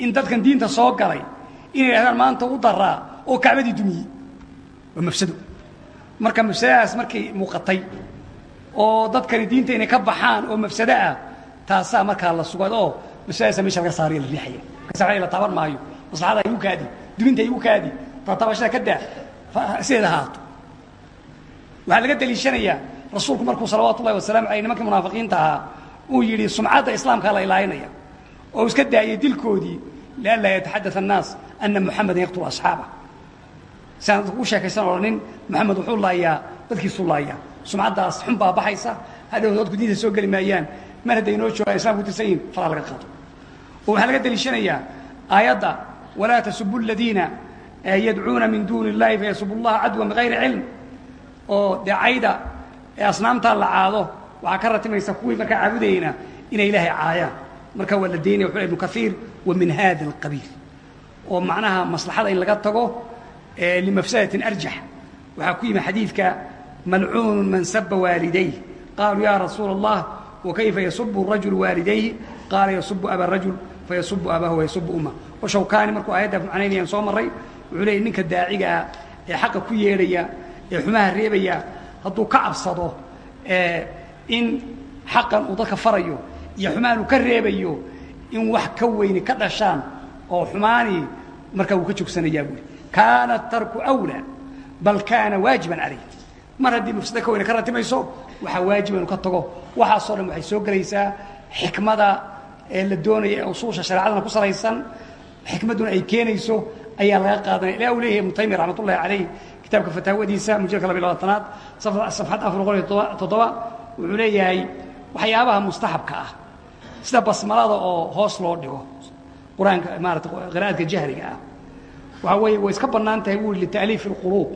in dadkan diinta soo galay inay yidhahdaan maanta u daraa oo kacbadii dumiyey waa mafsado. Marka mafsadadaas markay muuqatay oo dadkani diinta inay ka baxaan oo mafsado ah taasaa markaa la sugad oo mafsadadaasa meesha laga saaraya la riixaya waa la taaban maayo maslaxada igu kaadi duminta igu kaadi taataabashada ka daa sideeda ahaato waxaa laga deliishanayaa rasuulku markuu salawaatu ullahi wasalaamu aleyh nimanka munaafiqiinta ahaa uu yidhi sumcadda islaamkaa la ilaalinaya oo iska daa'iyey dilkoodii lianlaa yataxadda annaas anna muxamedan yaqtulu asxaabah siaan dadku u sheekaysan oo nin moxamed wuxuu laayaa dadkiisuu laayaa. Sumcaddaas xun baa baxaysa hadhow dadku diinta soo geli maayaan mar hadday inoo joogaan islamka utirsan yihiin falaa laga qaado oo waxaa laga deliishanayaa aayadda walaa tasubu aladiina yadcuuna min duuni اllahi fayasubu اllaha cadwan bigayri cilm oo dee cayda ee asnaamtaa la caado waxaa ka ratimaysa kuwii markaa caabudayna inay ilaahay caayaan. Marka waa la daynaya wuxuu ibnu kaiir wa min hada alqabiil oo macnaha maslaxada in laga tago limafsadatin arjax waxaa ku yimi xadiidka malcuunu man saba waalidayh qaaluu ya rasuula allah wakayfa yasubu rajul waalidayhi? Qaala yasubu aba rajul fayasubu abahu wayasubu umma oo shawkaani markuu aayaddaa macnaynayaan soo marray wuxuu leeyay ninka daaciga ah ee xaqa ku yeedhaya ee xumaha reebaya hadduu ka cabsado in xaqan uu dadka farayo iyo xumaan uu ka reebayo in wax ka weyni ka dhashaan oo xumaani markaa wuu ka joogsanayaa buuri kaana tarku awlaa bal kaana waajiban calayh mar haddii mafsado ka weyne ka ratimayso waxaa waajiba inu ka tago. Waxaasoo dhan waxay soo gelaysaa xikmada ee la doonaya ee usuusha shareecadana ku salaysan. Xikmadduna ay keenayso ayaa laga qaadanaya. Ilaa uu leeyahay ibnu taymiya raxmat ullahi calayh kitaabka fataawadiisa mujalka laba labaatanaad safxad afar boqol iyo toddoba wuxuu leeyahay waxyaabaha mustaxabka ah sida basmalada oo hoos loo dhigo qur'aanka maarata qira'aadka jahriga ah. Waxaa weeye way iska bannaan tahay yihi lita'liif alquluub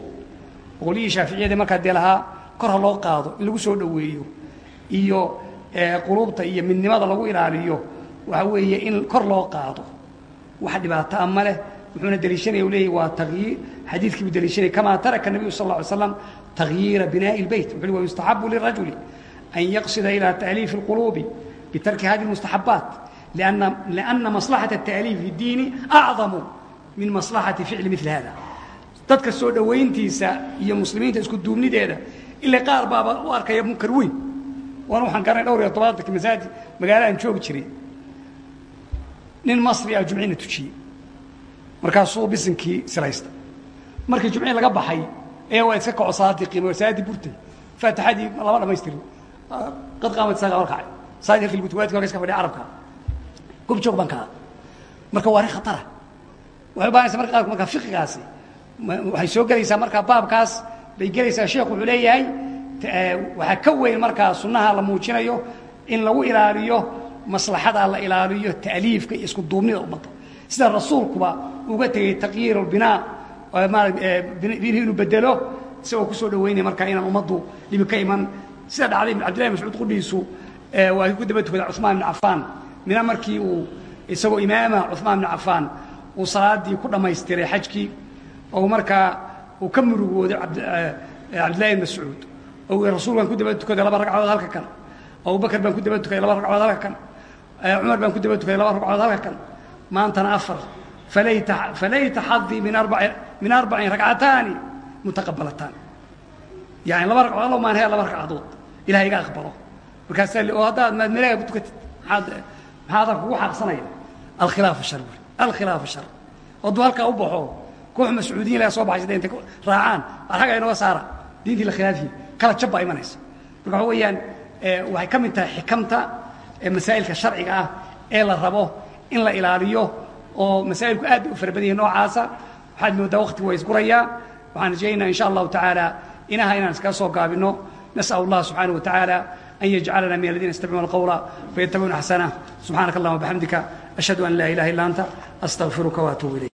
boqolyihii shaaficiyada markaa dee lahaa kor ha loo qaado in lagu soo dhoweeyo iyo quluubta iyo midnimada lagu ilaaliyo waxaa weeye in kor loo qaado wax dhibaato a ma leh wuxuuna deliishanaya u leeyahy waa tagyiir xadiidkii buu deliishanaya kamaa taraka الnabiyu sal اله alay slam tagyiira binaaءi اlbeyt wuxu uhi wayustaxabu lirajuli an yaqsida ilى ta'liifi اlquluubi bitarki hadi اlmustaxabaat liأna maslaxaة التa'liif fi اdiini acdamu min maslaxati ficli mil hada dadka soo dhowayntiisa iyo muslimiinta isku duubnideeda ila qaar baaba u arkaya munkar weyn waana waxaan garanay dhowr iyo tobaatanka masaajid magaalaaan joogi jiray nin masri ah jumcina tujiyey markaasuu bisinkii silaysta markii jumcii laga baxay ee waa iska kaco salaaddii qiima salaaddii burtay. Faatixadii lama dhamaystirin. Qad qaamat saaga warkacay salaadii halkii buti waadkii halka iska fadhiya carabka gob joog baan kaa marka waa arrin khatara. Waxay u bahanaysa marka qaarku markaa fiqigaasi. Waxay soo gelaysaa markaa baabkaas. Bay gelaysaa sheekhu wuxuu leeyahay waxaa ka weyn markaa sunnaha la muujinayo in lagu ilaaliyo maslaxada la ilaaliyo ta'liifka iyo isku duubnida ummadda sida rasuulkuba uga tegey taqyiir albinaa binihii inuu bedelo isagoo ku soo dhaweynaya markaa inaan ummaddu dhibi ka iman. Sida dhacday cabdillahi mascuud qudhiisu waa ku daba tukada cuثmaan ibn cafaan. Mina markii uu isagoo imaama cuثmaan ibn cafaan uu salaaddii ku dhammaystiray xajkii oo markaa uu ka murugooday cabdillahi ibn mascuud oo rasuulkaan ku daba tukaday laba ragcadood halka kan abubakar baan ku daba tukaday laba ragcadood halka kan cumar baan ku daba tukaday laba ragcadood halka kan maantana afar. Falayta xadii min arbaci min arbacin ragcataani mutaqabalataan yani laba ragcadood allo maan hee laba ragcadood ilahay iga aqbalo. Markaasaa oo haddaad maadmeleega ku tukatid maxaad maxaad kugu xaaqsanaya alkhilaafa shar buri. Alkhilaafa shar. Hadduu halkaa u baxo koox mascuudiyin laga soo baxay sida intay raacaan arxaga inooga saara. Diintii la khilaafiye kala jab baa imanaysa. Marka waxa weeyaan waxay ka mid tahay xikamta masaa'ilka sharciga ah ee la rabo in la ilaaliyo oo masaa'ilku aad u fara noocaasa. Waxaad moodaa waktigu waa isgurayaa. Waxaan rajaynaynaa insha allahu tacaala inaha inaan iskaga soo gaabino. Nas'al allah subxaanaه wa tacaala an yajcalana min aladiina yastamicuuna alqawla fayattabicuuna axsanah subxaanaka allahuma bxamdika ashhadu an laa ilaha illa anta. Astaqfiruka waatuubu ilayk